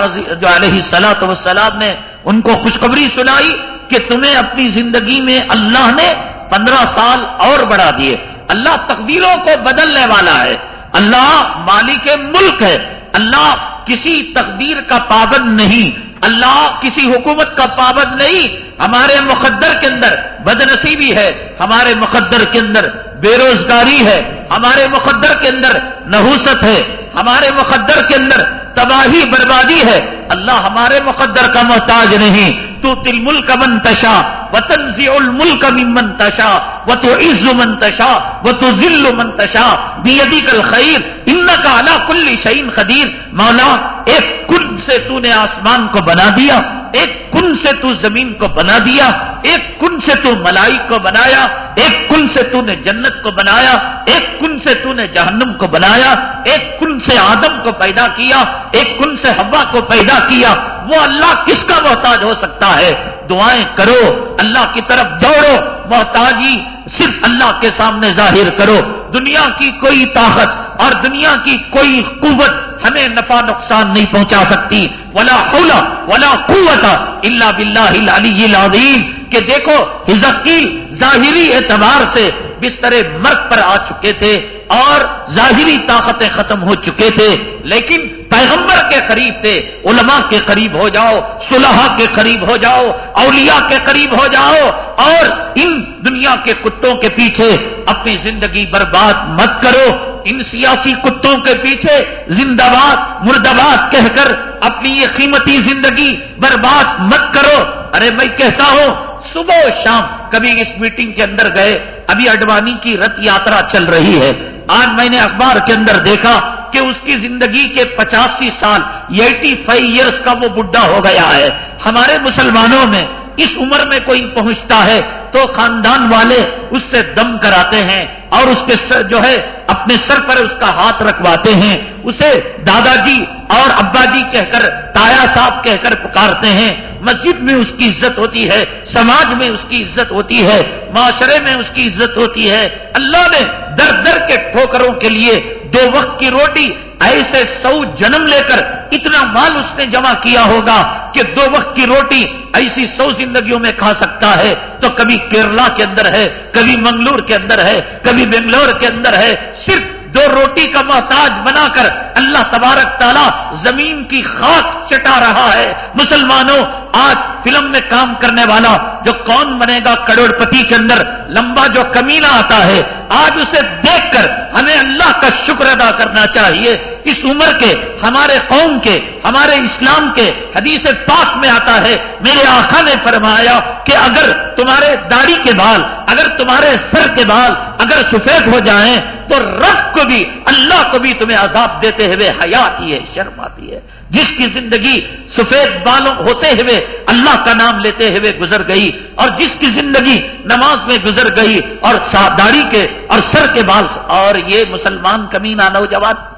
رضی جو علیہ سلاۃ وسلام نے ان کو خوشخبری سنائی کہ تمہیں اپنی زندگی میں اللہ نے پندرہ سال اور بڑھا دیے۔ اللہ تقدیروں کو بدلنے والا ہے۔ اللہ مالک ملک ہے۔ اللہ کسی تقدیر کا پابند نہیں اللہ کسی حکومت کا پابند نہیں ہمارے مقدر کے اندر بد نصیبی ہے ہمارے مقدر کے اندر بے روزگاری ہے ہمارے مقدر کے اندر نحوست ہے ہمارے مقدر کے اندر تباہی بربادی ہے۔ اللہ ہمارے مقدر کا محتاج نہیں۔ تو تل ملک منتشا و تنزی الملک منتشا و تو عز منتشا و تو ذل منتشا بیدی کل خیر ان کا کل شعین خدیر مولا ایک کن سے تو نے آسمان کو بنا دیا۔ ایک کن سے تو زمین کو بنا دیا، ایک کن سے تو ملائی کو بنایا، ایک کن سے تو نے جنت کو بنایا، ایک کن سے تو نے جہنم کو بنایا، ایک کن سے آدم کو پیدا کیا، ایک کن سے ہوا کو پیدا کیا۔ وہ اللہ کس کا محتاج ہو سکتا ہے؟ دعائیں کرو، اللہ کی طرف دوڑو، محتاجی صرف اللہ کے سامنے ظاہر کرو۔ دنیا کی کوئی طاقت اور دنیا کی کوئی قوت ہمیں نفع نقصان نہیں پہنچا سکتی۔ ولا حول ولا قوت اللہ بلّہ العظیم۔ کہ دیکھو، ہزقیل ظاہری اعتبار سے بستر مرد پر آ چکے تھے اور ظاہری طاقتیں ختم ہو چکے تھے۔ لیکن پیغمبر کے قریب تھے، علماء کے قریب ہو جاؤ صلحہ کے قریب ہو جاؤ، اولیاء کے قریب ہو جاؤ اور ان دنیا کے کتوں کے پیچھے اپنی زندگی برباد مت کرو۔ ان سیاسی کتوں کے پیچھے زندہ باد مردباد کہہ کر اپنی یہ قیمتی زندگی برباد مت کرو۔ ارے میں کہتا ہوں، صبح و شام کبھی اس میٹنگ کے اندر گئے، ابھی اڈوانی کی رت یاترا چل رہی ہے۔ آج میں نے اخبار کے اندر دیکھا کہ اس کی زندگی کے پچاسی سال ایٹی فائیو ایئرس کا وہ بڈھا ہو گیا ہے۔ ہمارے مسلمانوں میں اس عمر میں کوئی پہنچتا ہے تو خاندان والے اس سے دم کراتے ہیں اور اس کے سر جو ہے، اپنے سر پر اس کا ہاتھ رکھواتے ہیں۔ اسے دادا جی اور ابا جی کہہ کر، تایا صاحب کہہ کر پکارتے ہیں۔ مسجد میں اس کی عزت ہوتی ہے، سماج میں اس کی عزت ہوتی ہے، معاشرے میں اس کی عزت ہوتی ہے۔ اللہ نے در در کے ٹھوکروں کے لیے دو وقت کی روٹی، ایسے سو جنم لے کر اتنا مال اس نے جمع کیا ہوگا کہ دو وقت کی روٹی ایسی سو زندگیوں میں کھا سکتا ہے۔ تو کبھی کیرلا کے اندر ہے، کبھی منگلور کے اندر ہے، کبھی بنگلور کے اندر ہے، صرف دو روٹی کا محتاج بنا کر اللہ تبارک تعالیٰ زمین کی خاک چٹا رہا ہے۔ مسلمانوں آج فلم میں کام کرنے والا جو کون بنے گا کروڑ پتی کے اندر، لمبا جو کمینہ آتا ہے، آج اسے دیکھ کر ہمیں اللہ کا شکر ادا کرنا چاہیے۔ اس عمر کے، ہمارے قوم کے، ہمارے اسلام کے حدیث پاک میں آتا ہے۔ میرے آخا نے فرمایا کہ اگر تمہارے داڑھی کے بال، اگر تمہارے سر کے بال اگر سفید ہو جائیں، تو رب کو بھی، اللہ کو بھی تمہیں عذاب دیتے ہوئے حیات ہی ہے شرم آتی ہے۔ جس کی زندگی سفید بالوں ہوتے ہوئے اللہ کا نام لیتے ہوئے گزر گئی اور جس کی زندگی نماز میں گزر گئی اور داڑھی کے اور سر کے بال اور یہ مسلمان کمینہ نوجوان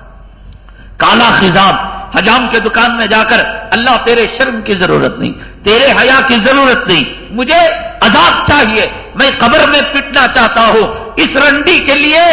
کالا خزاب حجام کے دکان میں جا کر اللہ تیرے شرم کی ضرورت نہیں، تیرے حیا کی ضرورت نہیں، مجھے عذاب چاہیے، میں قبر میں پٹنا چاہتا ہوں، اس رنڈی کے لیے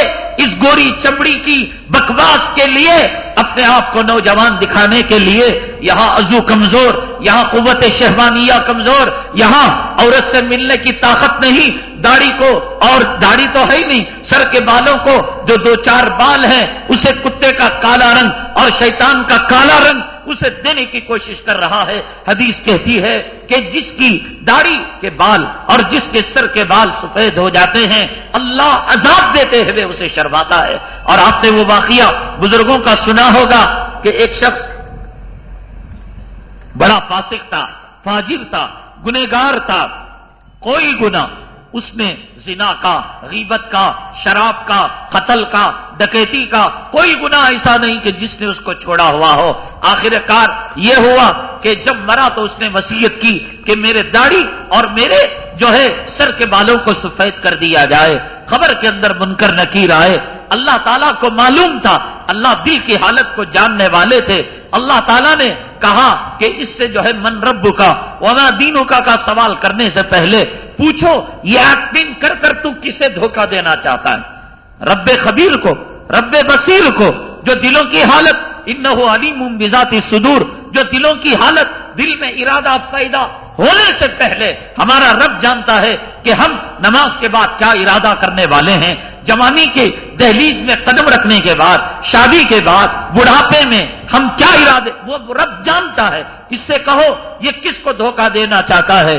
اس گوری چمڑی کی بکواس کے لیے، اپنے آپ کو نوجوان دکھانے کے لیے، یہاں عزو کمزور، یہاں قوت شہبانیہ کمزور، یہاں عورت سے ملنے کی طاقت نہیں، داڑھی کو، اور داڑھی تو ہے ہی نہیں، سر کے بالوں کو جو دو چار بال ہیں، اسے کتے کا کالا رنگ اور شیطان کا کالا رنگ اسے دینے کی کوشش کر رہا ہے۔ حدیث کہتی ہے کہ جس کی داڑھی کے بال اور جس کے سر کے بال سفید ہو جاتے ہیں، اللہ عذاب دیتے ہوئے اسے شرم فرماتا ہے۔ اور آپ نے وہ واقعہ بزرگوں کا سنا ہوگا کہ ایک شخص بڑا فاسق تھا، فاجر تھا گنےگار تھا، کوئی گنا اس نے زنا کا، غیبت کا، شراب کا، قتل کا، ڈکیتی کا کوئی گنا ایسا نہیں کہ جس نے اس کو چھوڑا ہوا ہو۔ آخر کار یہ ہوا کہ جب مرا تو اس نے وسیعت کی کہ میرے داڑھی اور میرے جو ہے سر کے بالوں کو سفید کر دیا جائے۔ خبر کے اندر منکر نکیر آئے۔ اللہ تعالیٰ کو معلوم تھا، اللہ دل کی حالت کو جاننے والے تھے۔ اللہ تعالیٰ نے کہا کہ اس سے جو ہے من رب کا ونا دینوں کا کا سوال کرنے سے پہلے پوچھو، یہ ایکٹنگ کر کر تو کسے دھوکہ دینا چاہتا ہے؟ رب خبیر کو، رب بصیر کو، جو دلوں کی حالت ان علیم بذاتی صدور، جو دلوں کی حالت، دل میں ارادہ پیدا ہونے سے پہلے ہمارا رب جانتا ہے کہ ہم نماز کے بعد کیا ارادہ کرنے والے ہیں۔ جوانی کے دہلیز میں قدم رکھنے کے بعد، شادی کے بعد، بڑھاپے میں ہم کیا ارادے، وہ رب جانتا ہے۔ اس سے کہو، یہ کس کو دھوکہ دینا چاہتا ہے؟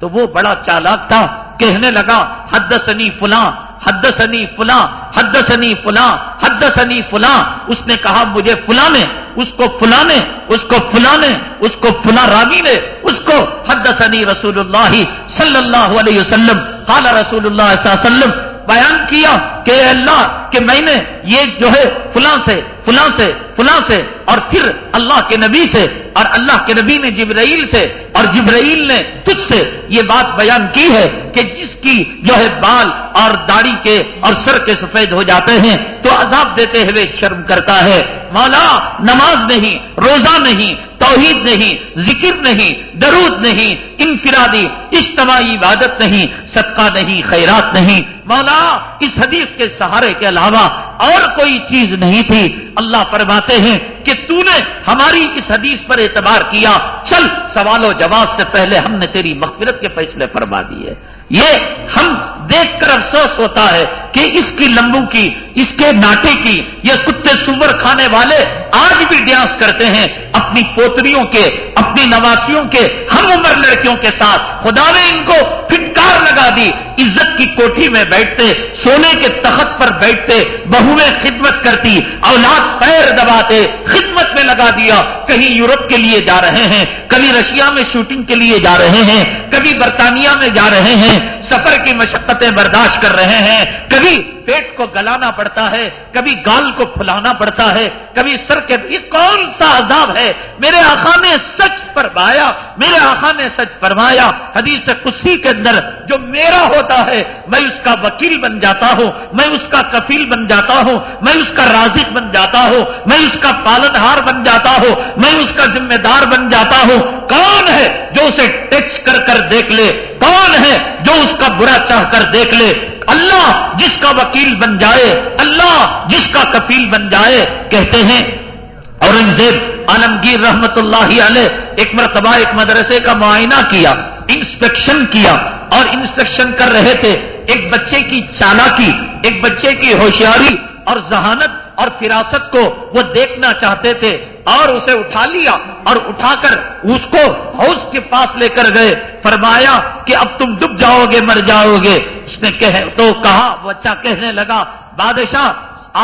تو وہ بڑا چالاک تھا، کہنے لگا حد سنی فلاں حد سنی فلاں حد سنی فلاں حد سنی فلاں۔ اس نے کہا، مجھے فلاں نے، اس کو فلاں نے، اس کو فلاں نے، اس کو فلاں راوی نے، اس کو حد سنی رسول اللہ صلی اللہ علیہ وسلم، قال رسول اللہ صلی اللہ علیہ وسلم، بیان کیا۔ کہ اللہ کہ میں نے یہ جو ہے فلاں سے فلاں سے فلاں سے اور پھر اللہ کے نبی سے اور اللہ کے نبی نے جبرائیل سے اور جبرائیل نے تجھ سے یہ بات بیان کی ہے کہ جس کی جو ہے بال اور داڑھی کے اور سر کے سفید ہو جاتے ہیں تو عذاب دیتے ہوئے شرم کرتا ہے۔ مولا، نماز نہیں، روزہ نہیں، توحید نہیں، ذکر نہیں، درود نہیں، انفرادی، اجتماعی عبادت نہیں، صدقہ نہیں، خیرات نہیں۔ مولا، اس حدیث کے سہارے کے علاوہ اور کوئی چیز نہیں تھی۔ اللہ فرماتے ہیں کہ تو نے ہماری اس حدیث پر اعتبار کیا۔ چل، سوال و جواب سے پہلے ہم نے تیری مغفرت کے فیصلے فرما دیے۔ یہ ہم دیکھ کر افسوس ہوتا ہے کہ اس کی لمبو کی، اس کے ناٹے کی، یہ کتے سور کھانے والے آج بھی ڈیانس کرتے ہیں۔ اپنی پوتریوں کے، اپنی نواسیوں کے ہم عمر لڑکیوں کے ساتھ خدا نے ان کو پھٹکار لگا دی۔ عزت کی کوٹھی میں بیٹھتے، سونے کے تخت پر بیٹھتے، بہویں خدمت کرتی، اولاد پیر دباتے، خدمت میں لگا دیا۔ کہیں یورپ کے لیے جا رہے ہیں، کبھی رشیا میں شوٹنگ کے لیے جا رہے ہیں، کبھی برطانیہ میں جا رہے ہیں، سفر کی مشقتیں برداشت کر رہے ہیں، کبھی پیٹ کو گلانا پڑتا ہے، کبھی گال کو پھلانا پڑتا ہے، کبھی سر کے یہ کون سا عذاب ہے؟ میرے آخا نے سچ فرمایا، میرے آخا نے سچ فرمایا۔ حدیث کسی کے اندر جو میرا ہوتا ہے، میں اس کا وکیل بن جاتا ہوں، میں اس کا کفیل بن جاتا ہوں، میں اس کا رازق بن جاتا ہوں، میں اس کا پالن ہار بن جاتا ہوں، میں اس کا ذمہ دار بن جاتا ہوں۔ کون ہے جو اسے ٹچ کر کر دیکھ لے؟ کون ہے جو اس کا برا چاہ کر دیکھ لے؟ اللہ جس کا وکیل بن جائے، اللہ جس کا کفیل بن جائے، کہتے ہیں اورنگزیب عالمگیر رحمت اللہ علیہ ایک مرتبہ ایک مدرسے کا معائنہ کیا، انسپیکشن کیا اور انسپیکشن کر رہے تھے۔ ایک بچے کی چالاکی، ایک بچے کی ہوشیاری اور ذہانت اور فراست کو وہ دیکھنا چاہتے تھے اور اسے اٹھا لیا اور اٹھا کر اس کو ہاؤس کے پاس لے کر گئے۔ فرمایا کہ اب تم ڈب جاؤ گے مر جاؤ گے اس نے کہے تو کہا بچہ اچھا کہنے لگا، بادشاہ،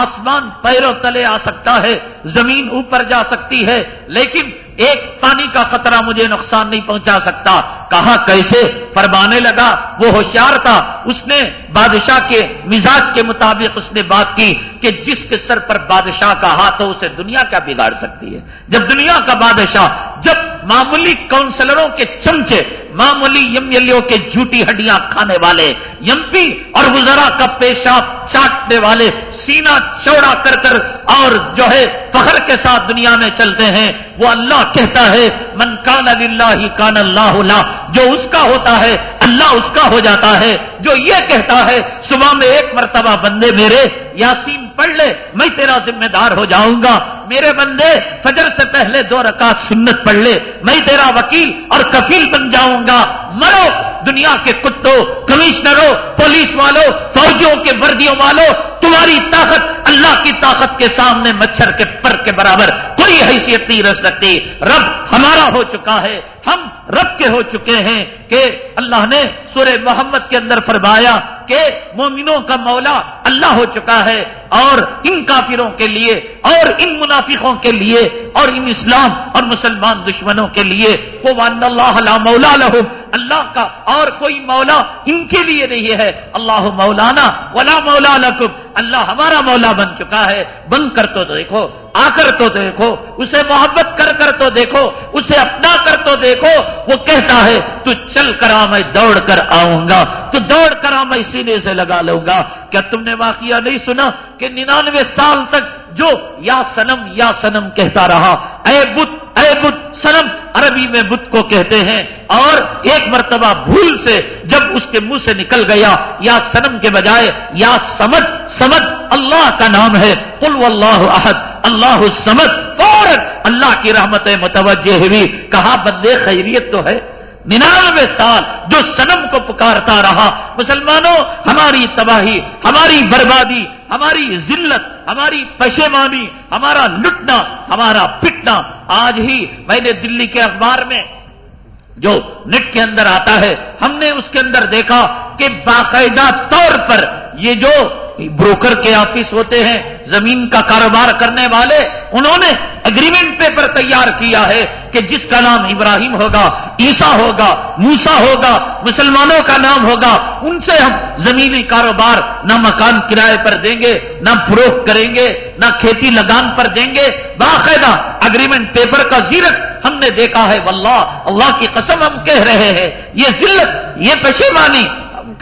آسمان پیروں تلے آ سکتا ہے، زمین اوپر جا سکتی ہے، لیکن ایک پانی کا خطرہ مجھے نقصان نہیں پہنچا سکتا۔ کہا کیسے؟ فرمانے لگا، وہ ہوشیار تھا۔ اس نے بادشاہ کے مزاج کے مطابق اس نے بات کی کہ جس کے سر پر بادشاہ کا ہاتھ ہو اسے دنیا کیا بگاڑ سکتی ہے؟ جب دنیا کا بادشاہ، جب معمولی کاؤنسلروں کے چمچے، معمولی یم ایل کے جھوٹی ہڈیاں کھانے والے یم پی اور وزرا کا پیشاب چاٹنے والے سینا چوڑا کر کر اور جو ہے فخر کے ساتھ دنیا میں چلتے ہیں، وہ اللہ کہتا ہے، من کان اللہ کان اللہ جو اس کا ہوتا ہے، اللہ اس کا ہو جاتا ہے۔ جو یہ کہتا ہے، صبح میں ایک مرتبہ بندے میرے، یاسین پڑھ لے، میں تیرا ذمہ دار ہو جاؤں گا۔ میرے بندے، فجر سے پہلے دو رکعت سنت پڑھ لے۔ میں تیرا وکیل اور کفیل بن جاؤں گا۔ مرو، دنیا کے کتوں، کمشنروں، پولیس والوں، فوجیوں کے وردیوں والوں، تمہاری طاقت اللہ کی طاقت کے سامنے مچھر کے پر کے برابر کوئی حیثیت نہیں رکھ سکتی۔ رب ہمارا ہو چکا ہے۔ ہم رب کے ہو چکے ہیں کہ اللہ نے سورہ محمد کے اندر فرمایا کہ مومنوں کا مولا اللہ ہو چکا ہے اور ان کافروں کے لیے اور ان منافقوں کے لیے اور ان اسلام اور مسلمان دشمنوں کے لیے۔ وہ وان اللہ مولا لہم اللہ کا اور کوئی مولا ان کے لیے نہیں ہے۔ اللہ مولانا ولا مولا لکم اللہ ہمارا مولا بن چکا ہے، بن کر تو دیکھو، آ کر تو دیکھو، اسے محبت کر کر تو دیکھو، اسے اپنا کر تو دیکھو، وہ کہتا ہے، تو چل کر آ میں دوڑ کر آؤں گا، تو دوڑ کر آ میں سینے سے لگا لوں گا۔ کیا تم نے واقعہ نہیں سنا کہ ننانوے سال تک جو یا سنم یا سنم کہتا رہا، اے بت اے بت سنم عربی میں بت کو کہتے ہیں اور ایک مرتبہ بھول سے جب اس کے منہ سے نکل گیا، یا سنم کے بجائے، یا سمد سمد اللہ کا نام ہے، قل واللہ احد، اللہ سمد فوراً اللہ کی رحمت متوجہ ہوئی، کہا، بندے، خیریت تو ہے۔ ننانوے سال جو سنم کو پکارتا رہا۔ مسلمانوں، ہماری تباہی، ہماری بربادی، ہماری ذلت، ہماری پشیمانی، ہمارا لٹنا، ہمارا پٹنا۔ آج ہی میں نے دلی کے اخبار میں جو نٹ کے اندر آتا ہے، ہم نے اس کے اندر دیکھا کہ باقاعدہ طور پر یہ جو بروکر کے آفس ہوتے ہیں، زمین کا کاروبار کرنے والے، انہوں نے اگریمنٹ پیپر تیار کیا ہے کہ جس کا نام ابراہیم ہوگا عیسا ہوگا موسا ہوگا، مسلمانوں کا نام ہوگا، ان سے ہم زمینی کاروبار نہ مکان کرائے پر دیں گے، نہ فروخت کریں گے، نہ کھیتی لگان پر دیں گے۔ باقاعدہ اگریمنٹ پیپر کا زیرک ہم نے دیکھا ہے، واللہ، اللہ کی قسم ہم کہہ رہے ہیں، یہ ذلت، یہ پشیمانی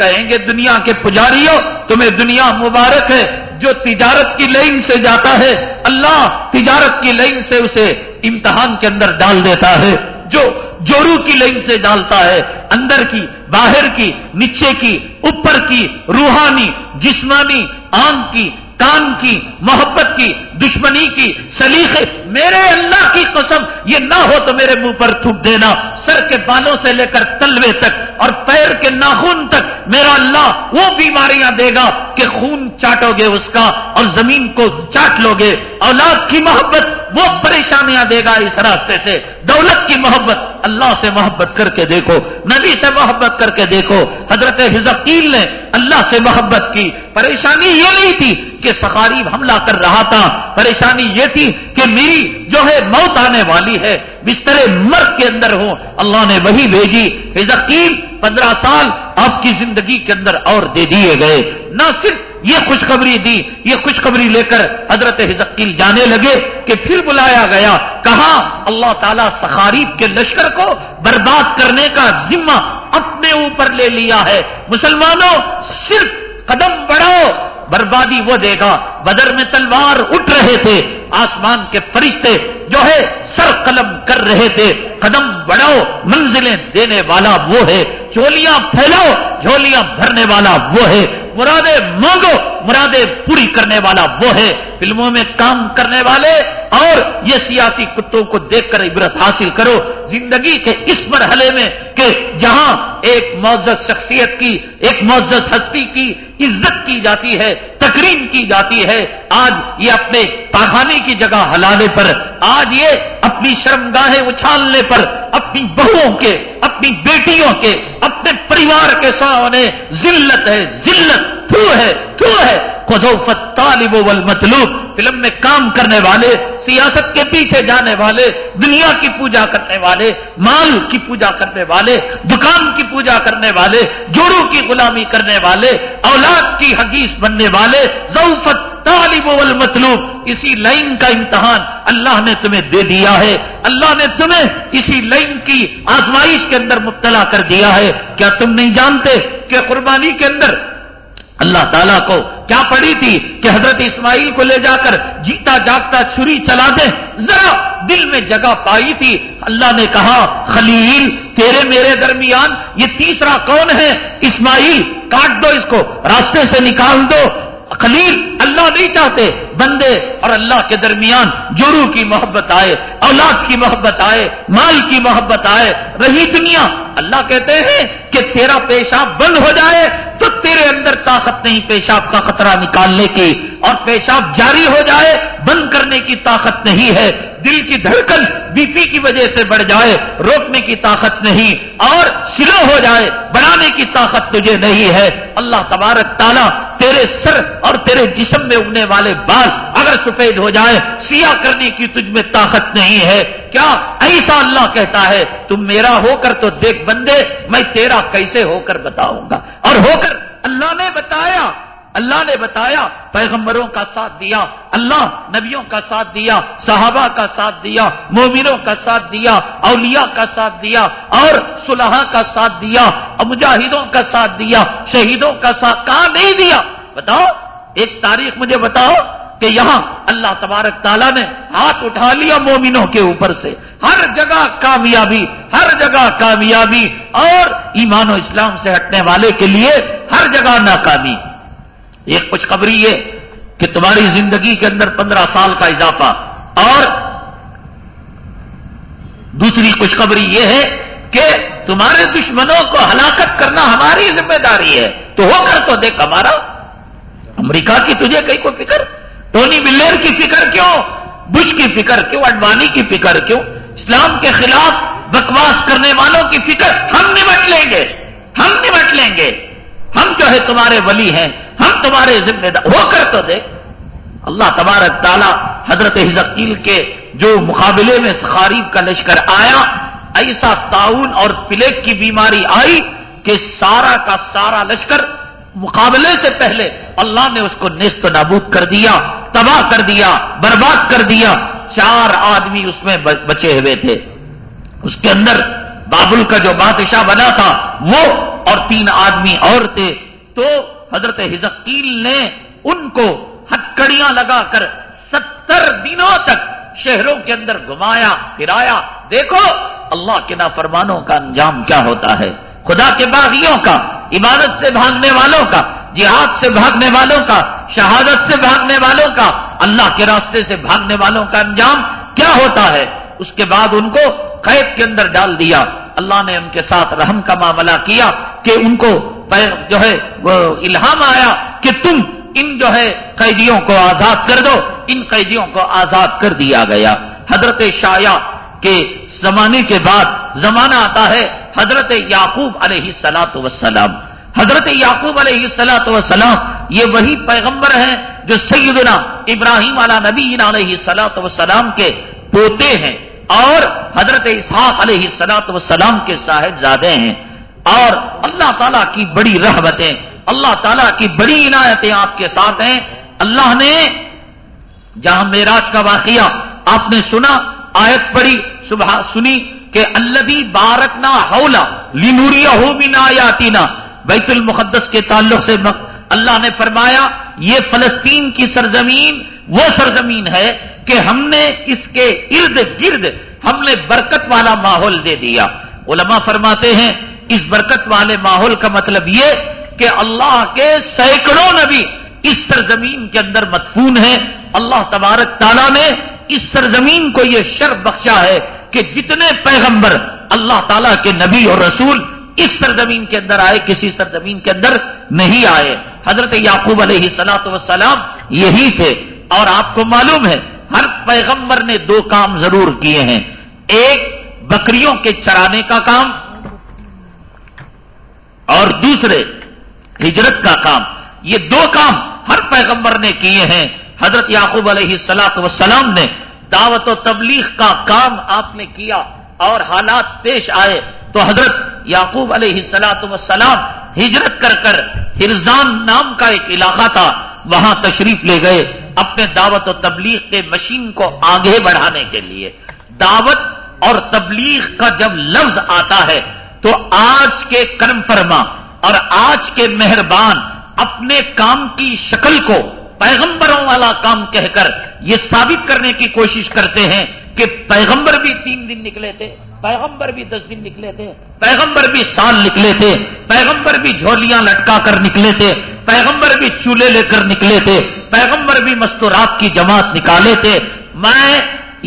کہیں گے، دنیا کے پجاریوں، تمہیں دنیا مبارک ہے، جو تجارت کی لائن سے جاتا ہے، اللہ تجارت کی لائن سے اسے امتحان کے اندر ڈال دیتا ہے۔ جو جورو کی لائن سے ڈالتا ہے، اندر کی، باہر کی، نیچے کی، اوپر کی، روحانی، جسمانی، آنکھ کی، کان کی، محبت کی دشمنی کی سلیقے، میرے اللہ کی قسم، یہ نہ ہو تو میرے منہ پر تھوک دینا۔ سر کے بالوں سے لے کر تلوے تک اور پیر کے ناخون تک میرا اللہ وہ بیماریاں دے گا کہ خون چاٹو گے اس کا اور زمین کو چاٹ لو گے۔ اولاد کی محبت وہ پریشانیاں دے گا اس راستے سے۔ دولت کی محبت، اللہ سے محبت کر کے دیکھو۔ نبی سے محبت کر کے دیکھو۔ حضرت حزقیل نے اللہ سے محبت کی۔ پریشانی یہ نہیں تھی کہ سخاری حملہ کر رہا تھا۔ پریشانی یہ تھی کہ میری جو ہے موت آنے والی ہے، بستر مرد کے اندر ہوں، اللہ نے وہی بھیجی۔ حزقیل پندرہ سال آپ کی زندگی کے اندر اور دے دیے گئے۔ نہ صرف یہ خوشخبری دی، یہ خوشخبری لے کر حضرت حزقیل جانے لگے کہ پھر بلایا گیا۔ کہاں؟ اللہ تعالیٰ سخاریف کے لشکر کو برباد کرنے کا ذمہ اپنے اوپر لے لیا ہے۔ مسلمانوں، صرف قدم بڑھاؤ بربادی وہ دے گا۔ بدر میں تلوار اٹھ رہے تھے۔ آسمان کے فرشتے جو ہے سر قلم کر رہے تھے۔ قدم بڑھاؤ، منزلیں دینے والا وہ ہے۔ چولیاں پھیلاؤ، جھولیاں بھرنے والا وہ ہے۔ مرادیں مانگو، مرادیں پوری کرنے والا وہ ہے۔ فلموں میں کام کرنے والے اور یہ سیاسی کتوں کو دیکھ کر عبرت حاصل کرو زندگی کے اس مرحلے میں کہ جہاں ایک معزز شخصیت کی، ایک معزز ہستی کی عزت کی جاتی ہے تقریم کی جاتی ہے، آج یہ اپنے پاخانے کی جگہ ہلانے پر، آج یہ اپنی شرم گاہیں اچھالنے پر، اپنی بہوؤں کے، اپنی بیٹیوں کے، اپنے پریوار کے سامنے ذلت ہے، ذلت تو ہے تو ہے؟ خدوفت طالب والمطلوب، فلم میں کام کرنے والے، سیاست کے پیچھے جانے والے، دنیا کی پوجا کرنے والے، مال کی پوجا کرنے والے، دکان کی پوجا کرنے والے، جوڑوں کی غلامی کرنے والے، اولاد کی حدیث بننے والے ضوفت طالب والمطلوب، اسی لائن کا امتحان اللہ نے تمہیں دے دیا ہے۔ اللہ نے تمہیں اسی لائن کی آزمائش کے اندر مبتلا کر دیا ہے۔ کیا تم نہیں جانتے کہ قربانی کے اندر اللہ تعالیٰ کو کیا پڑی تھی کہ حضرت اسماعیل کو لے جا کر جیتا جاگتا چھری چلا دے ذرا دل میں جگہ پائی تھی۔ اللہ نے کہا، خلیل، تیرے میرے درمیان یہ تیسرا کون ہے؟ اسماعیل، کاٹ دو اس کو، راستے سے نکال دو۔ خلیل، اللہ نہیں چاہتے۔ بندے اور اللہ کے درمیان جورو کی محبت آئے، اولاد کی محبت آئے، مال کی محبت آئے، رہی دنیا۔ اللہ کہتے ہیں کہ تیرا پیشاب بند ہو جائے تو تیرے اندر طاقت نہیں پیشاب کا خطرہ نکالنے کی، اور پیشاب جاری ہو جائے، بند کرنے کی طاقت نہیں ہے۔ دل کی دھڑکن بی پی کی وجہ سے بڑھ جائے، روکنے کی طاقت نہیں، اور سلو ہو جائے، بڑھانے کی طاقت تجھے نہیں ہے۔ اللہ تبارک تعالیٰ تیرے سر اور تیرے جسم میں اگنے والے بال اگر سفید ہو جائے، سیاہ کرنے کی تجھ میں طاقت نہیں ہے۔ کیا ایسا اللہ کہتا ہے، تم میرا ہو کر تو دیکھ بندے، میں تیرا کیسے ہو کر بتاؤں گا؟ اور ہو کر اللہ نے بتایا، اللہ نے بتایا، پیغمبروں کا ساتھ دیا، اللہ نبیوں کا ساتھ دیا، صحابہ کا ساتھ دیا، مومنوں کا ساتھ دیا، اولیاء کا ساتھ دیا، اور صلحہ کا ساتھ دیا مجاہدوں کا ساتھ دیا، شہیدوں کا ساتھ، کہاں نہیں دیا؟ بتاؤ، ایک تاریخ مجھے بتاؤ۔ کہ یہاں اللہ تبارک تعالیٰ نے ہاتھ اٹھا لیا مومنوں کے اوپر سے۔ ہر جگہ کامیابی، ہر جگہ کامیابی۔ اور ایمان و اسلام سے ہٹنے والے کے لیے ہر جگہ ناکامی۔ ایک خوشخبری یہ کہ تمہاری زندگی کے اندر پندرہ سال کا اضافہ۔ اور دوسری خوشخبری یہ ہے کہ تمہارے دشمنوں کو ہلاکت کرنا ہماری ذمہ داری ہے۔ تو ہو کر تو دیکھ ہمارا۔ امریکہ کی تجھے کہیں کو فکر؟ ٹونی بلیر کی فکر کیوں؟ بش کی فکر کیوں؟ اڈوانی کی فکر کیوں؟ اسلام کے خلاف بکواس کرنے والوں کی فکر ہم نمٹ لیں گے۔ ہم نمٹ لیں گے۔ ہم جو ہے تمہارے ولی ہیں۔ ہم تمہارے ذمہ دار۔ ہو کر تو دیکھ اللہ تبارک تعالیٰ حضرت حزقیل کے جو مقابلے میں سخاریب کا لشکر آیا، ایسا تعاون اور پلیک کی بیماری آئی کہ سارا کا سارا لشکر مقابلے سے پہلے اللہ نے اس کو نست نابود کر دیا، تباہ کر دیا، برباد کر دیا۔ چار آدمی اس میں بچے ہوئے تھے۔ اس کے اندر بابل کا جو بادشاہ بنا تھا، وہ اور تین آدمی اور تھے۔ تو حضرت حزقیل نے ان کو ہتکڑیاں لگا کر ستر دنوں تک شہروں کے اندر گھمایا، پھرایا۔ دیکھو، اللہ کے نافرمانوں کا انجام کیا ہوتا ہے۔ خدا کے باغیوں کا، عبادت سے بھاگنے والوں کا، جہاد سے بھاگنے والوں کا، شہادت سے بھاگنے والوں کا، اللہ کے راستے سے بھاگنے والوں کا انجام کیا ہوتا ہے؟ اس کے بعد ان کو قید کے اندر ڈال دیا۔ اللہ نے ان کے ساتھ رحم کا معاملہ کیا کہ ان کو جو ہے وہ الہام آیا کہ تم ان جو ہے قیدیوں کو آزاد کر دو، ان قیدیوں کو آزاد کر دیا گیا۔ حضرت شایا کے زمانے کے بعد زمانہ آتا ہے حضرت یعقوب علیہ سلاۃ وسلام حضرت یعقوب علیہ سلاۃ وسلام یہ وہی پیغمبر ہیں جو سیدنا ابراہیم علیہ نبی علیہ سلاۃ وسلام کے پوتے ہیں اور حضرت اسحاق علیہ سلاۃ وسلام کے صاحب زادے ہیں۔ اور اللہ تعالیٰ کی بڑی رحمتیں، اللہ تعالیٰ کی بڑی عنایتیں آپ کے ساتھ ہیں۔ اللہ نے جہاں میراج کا واقعہ آپ نے سنا، آیت پڑی صبح سنی۔ کہ اللہ بارک نہ ہولا لینوریا ہو بھی نہ آتی نا بیت المقدس کے تعلق سے اللہ نے فرمایا، یہ فلسطین کی سرزمین، وہ سرزمین ہے کہ ہم نے اس کے ارد گرد ہم نے برکت والا ماحول دے دیا۔ علماء فرماتے ہیں، اس برکت والے ماحول کا مطلب یہ کہ اللہ کے سینکڑوں نبی اس سرزمین کے اندر مدفون ہیں۔ اللہ تبارک تعالیٰ نے اس سرزمین کو یہ شرف بخشا ہے۔ کہ جتنے پیغمبر اللہ تعالیٰ کے نبی اور رسول اس سرزمین کے اندر آئے، کسی سرزمین کے اندر نہیں آئے۔ حضرت یعقوب علیہ سلاۃ وسلام یہی تھے۔ اور آپ کو معلوم ہے، ہر پیغمبر نے دو کام ضرور کیے ہیں۔ ایک، بکریوں کے چرانے کا کام۔ اور دوسرے، ہجرت کا کام۔ یہ دو کام ہر پیغمبر نے کیے ہیں۔ حضرت یعقوب علیہ السلاط وسلام نے دعوت و تبلیغ کا کام آپ نے کیا اور حالات پیش آئے تو حضرت یعقوب علیہ السلاط وسلام ہجرت کر کر ہرزان نام کا ایک علاقہ تھا، وہاں تشریف لے گئے اپنے دعوت و تبلیغ کے مشین کو آگے بڑھانے کے لیے۔ دعوت اور تبلیغ کا جب لفظ آتا ہے تو آج کے کرم فرما اور آج کے مہربان اپنے کام کی شکل کو پیغمبروں والا کام کہہ کر یہ ثابت کرنے کی کوشش کرتے ہیں کہ پیغمبر بھی تین دن نکلے تھے، پیغمبر بھی دس دن نکلے تھے، پیغمبر بھی سال نکلے تھے، پیغمبر بھی جھولیاں لٹکا کر نکلے تھے، پیغمبر بھی چولہے لے کر نکلے تھے، پیغمبر بھی مستورات کی جماعت نکالے تھے۔ میں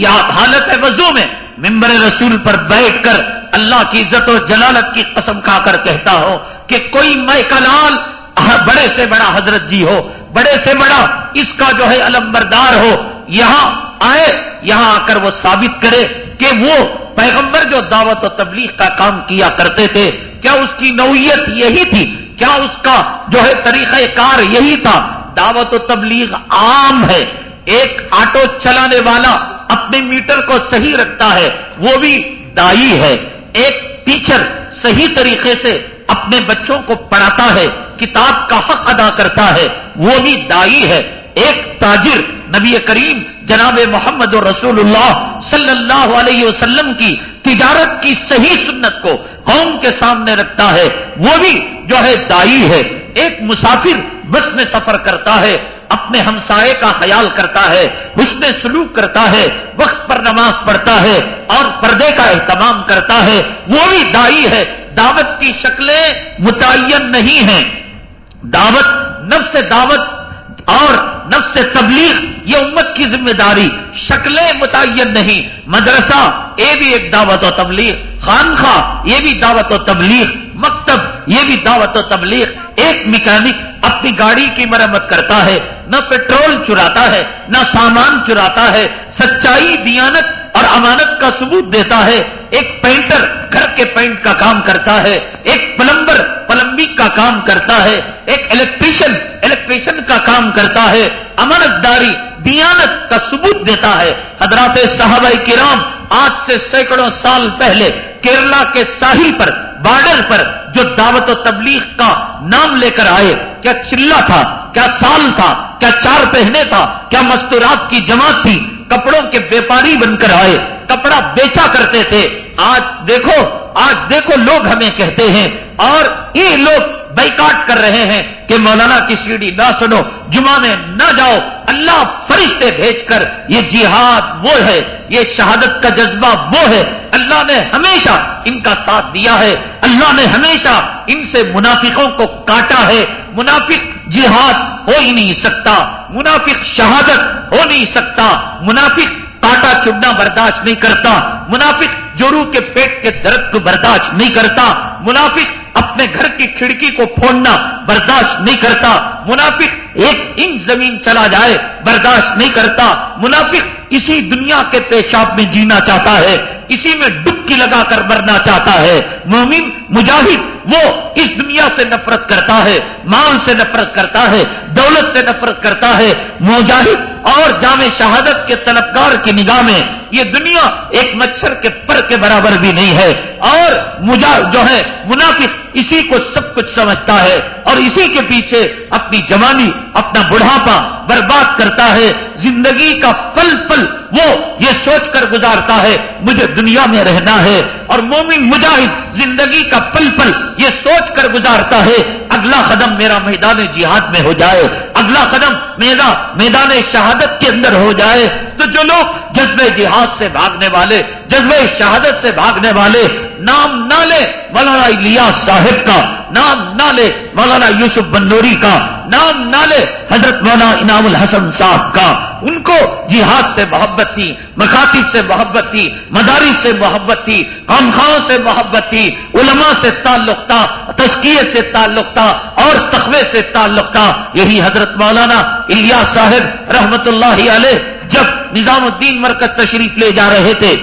یا حالت وضو میں ممبر رسول پر بیٹھ کر اللہ کی عزت و جلالت کی قسم کھا کر کہتا ہو کہ کوئی میں کلال بڑے سے بڑا حضرت جی ہو، بڑے سے بڑا اس کا جو ہے علمبردار ہو، یہاں آئے، یہاں آ کر وہ ثابت کرے کہ وہ پیغمبر جو دعوت و تبلیغ کا کام کیا کرتے تھے، کیا اس کی نوعیت یہی تھی؟ کیا اس کا جو ہے طریقہ کار یہی تھا؟ دعوت و تبلیغ عام ہے، ایک آٹو چلانے والا اپنے میٹر کو صحیح رکھتا ہے، وہ بھی دائی ہے۔ ایک ٹیچر صحیح طریقے سے اپنے بچوں کو پڑھاتا ہے، کتاب کا حق ادا کرتا ہے۔ وہ بھی دائی ہے۔ ایک تاجر نبی کریم جناب محمد رسول اللہ صلی اللہ علیہ وسلم کی تجارت کی صحیح سنت کو قوم کے سامنے رکھتا ہے۔ وہ بھی جو ہے دائی ہے۔ ایک مسافر بس میں سفر کرتا ہے، اپنے ہمسائے کا خیال کرتا ہے، حسن سلوک کرتا ہے، وقت پر نماز پڑھتا ہے اور پردے کا اہتمام کرتا ہے۔ وہ بھی دائی ہے۔ دعوت کی شکلیں متعین نہیں ہیں۔ دعوت، نفس دعوت اور نفس تبلیغ، یہ امت کی ذمہ داری۔ شکلیں متعین نہیں۔ مدرسہ، یہ بھی ایک دعوت و تبلیغ۔ خانخواہ یہ بھی دعوت و تبلیغ۔ مکتب، یہ بھی دعوت و تبلیغ۔ ایک میکینک اپنی گاڑی کی مرمت کرتا ہے، نہ پیٹرول چراتا ہے، نہ سامان چراتا ہے۔ سچائی، دیانت اور امانت کا ثبوت دیتا ہے۔ ایک پینٹر گھر کے پینٹ کا کام کرتا ہے۔ ایک پلمبر پلمبنگ کا کام کرتا ہے۔ ایک الیکٹریشن الیکٹریشن کا کام کرتا ہے۔ امانت داری دیانت کا ثبوت دیتا ہے۔ حضرات صحابہ کرام آج سے سینکڑوں سال پہلے کیرلا کے ساحل پر، بارڈر پر جو دعوت و تبلیغ کا نام لے کر آئے، کیا چلا تھا؟ کیا سال تھا؟ کیا چار پہنے تھا؟ کیا مستورات کی جماعت تھی؟ کپڑوں کے ویپاری بن کر آئے، کپڑا بیچا کرتے تھے۔ آج دیکھو آج دیکھو لوگ ہمیں کہتے ہیں، اور یہ لوگ بیکاٹ کر رہے ہیں کہ مولانا کی سیڑھی نہ سنو، جمعہ میں نہ جاؤ، اللہ فرشتے بھیج کر، یہ جہاد وہ ہے، یہ شہادت کا جذبہ وہ ہے۔ اللہ نے ہمیشہ ان کا ساتھ دیا ہے، اللہ نے ہمیشہ ان سے منافقوں کو کاٹا ہے۔ منافق جہاد ہو ہی نہیں سکتا، منافق شہادت ہو نہیں سکتا۔ منافق کاٹا چڑنا برداشت نہیں کرتا، منافق جورو کے پیٹ کے درد کو برداشت نہیں کرتا۔ منافق اپنے گھر کی کھڑکی کو پھوڑنا برداشت نہیں کرتا۔ منافق ایک انچ زمین چلا جائے، برداشت نہیں کرتا۔ منافق اسی دنیا کے پیشاب میں جینا چاہتا ہے، اسی میں ڈبکی لگا کر مرنا چاہتا ہے۔ مومن، مجاہد، وہ اس دنیا سے نفرت کرتا ہے، مال سے نفرت کرتا ہے، دولت سے نفرت کرتا ہے۔ مجاہد اور جامع شہادت کے طلبگار کی نگاہ میں یہ دنیا ایک مچھر کے پر کے برابر بھی نہیں ہے۔ اور مجا جو ہے، منافق اسی کو سب کچھ سمجھتا ہے اور اسی کے پیچھے اپنی جوانی، اپنا بڑھاپا برباد کرتا ہے۔ زندگی کا پل پل وہ یہ سوچ کر گزارتا ہے، مجھے دنیا میں رہنا ہے۔ اور مومن مجاہد زندگی کا پل پل یہ سوچ کر گزارتا ہے، اگلا قدم میرا میدان جہاد میں ہو جائے۔ اگلا قدم میرا میدان شہادت کے اندر ہو جائے۔ تو جو لوگ جذبے جہاد سے بھاگنے والے، جذبے شہادت سے بھاگنے والے نام نہ لے مولانا الیاس صاحب کا، نام نہ لے مولانا یوسف بندوری کا، نام نہ لے حضرت مولانا انعام الحسن صاحب کا۔ ان کو جہاد سے محبت تھی مکاتب سے محبت تھی، مدارس سے محبت تھی خانخواہوں سے محبت تھی، علماء سے تعلق تھا تشکیے سے تعلق تھا، اور تخوے سے تعلق تھا۔ یہی حضرت مولانا الیاس صاحب رحمت اللہ علیہ جب نظام الدین مرکز تشریف لے جا رہے تھے۔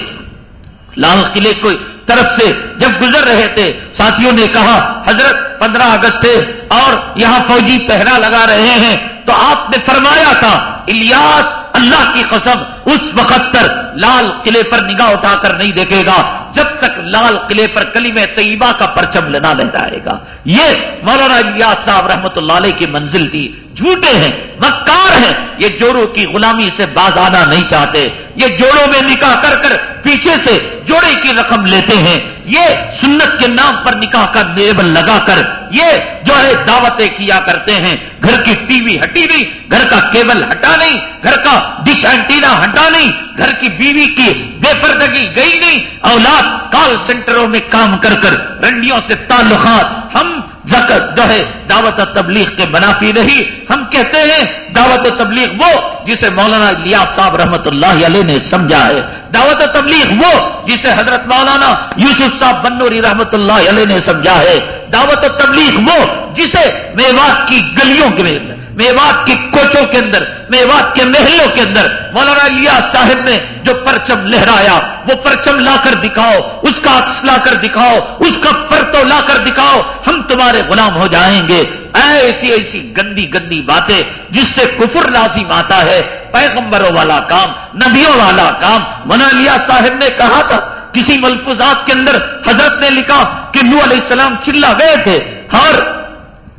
لال قلعے کو طرف سے جب گزر رہے تھے، ساتھیوں نے کہا، حضرت پندرہ اگست ہے اور یہاں فوجی پہرا لگا رہے ہیں۔ تو آپ نے فرمایا تھا، الیاس، اللہ کی قسم اس وقت پر لال قلعے پر نگاہ اٹھا کر نہیں دیکھے گا، جب تک لال قلعے پر کلیم طیبہ کا پرچم لینا لہرائے گا۔ یہ مولانا الیاس صاحب رحمت اللہ علیہ کی منزل تھی۔ جھوٹے ہیں مکار ہیں۔ یہ جوڑوں کی غلامی سے باز آنا نہیں چاہتے۔ یہ جوڑوں میں نکاح کر کر پیچھے سے جوڑے کی رقم لیتے ہیں۔ یہ سنت کے نام پر نکاح کا لیبل لگا کر یہ جو ہے دعوتیں کیا کرتے ہیں۔ گھر کی ٹی وی ہٹی نہیں گھر کا کیبل ہٹا نہیں، گھر کا ڈش اینٹینا ہٹا نہیں، گھر کی بیوی کی بے پردگی گئی نہیں، اولاد کال سینٹروں میں کام کر کر رنڈیوں سے تعلقات ہم زکت جو ہے دعوت و تبلیغ کے منافی نہیں۔ ہم کہتے ہیں، دعوت و تبلیغ وہ جسے مولانا لیا صاحب رحمت اللہ علیہ نے سمجھا ہے۔ دعوت و تبلیغ وہ جسے حضرت مولانا یوسف صاحب بنوری رحمت اللہ علیہ نے سمجھا ہے۔ دعوت و تبلیغ وہ جسے میوات کی گلیوں کے میوات کی کوچوں کے اندر، میوات کے محلوں کے اندر، مولانا لیا صاحب نے جو پرچم لہرایا، وہ پرچم لا کر دکھاؤ، اس کا عکس لا کر دکھاؤ، اس کا پرتو لا کر دکھاؤ، ہم تمہارے غلام ہو جائیں گے۔ ایسی ایسی گندی گندی باتیں جس سے کفر لازم آتا ہے، پیغمبروں والا کام، نبیوں والا کام۔ مولانا لیا صاحب نے کہا تھا، کسی ملفوظات کے اندر حضرت نے لکھا کہ نو علیہ السلام چلا گئے تھے اور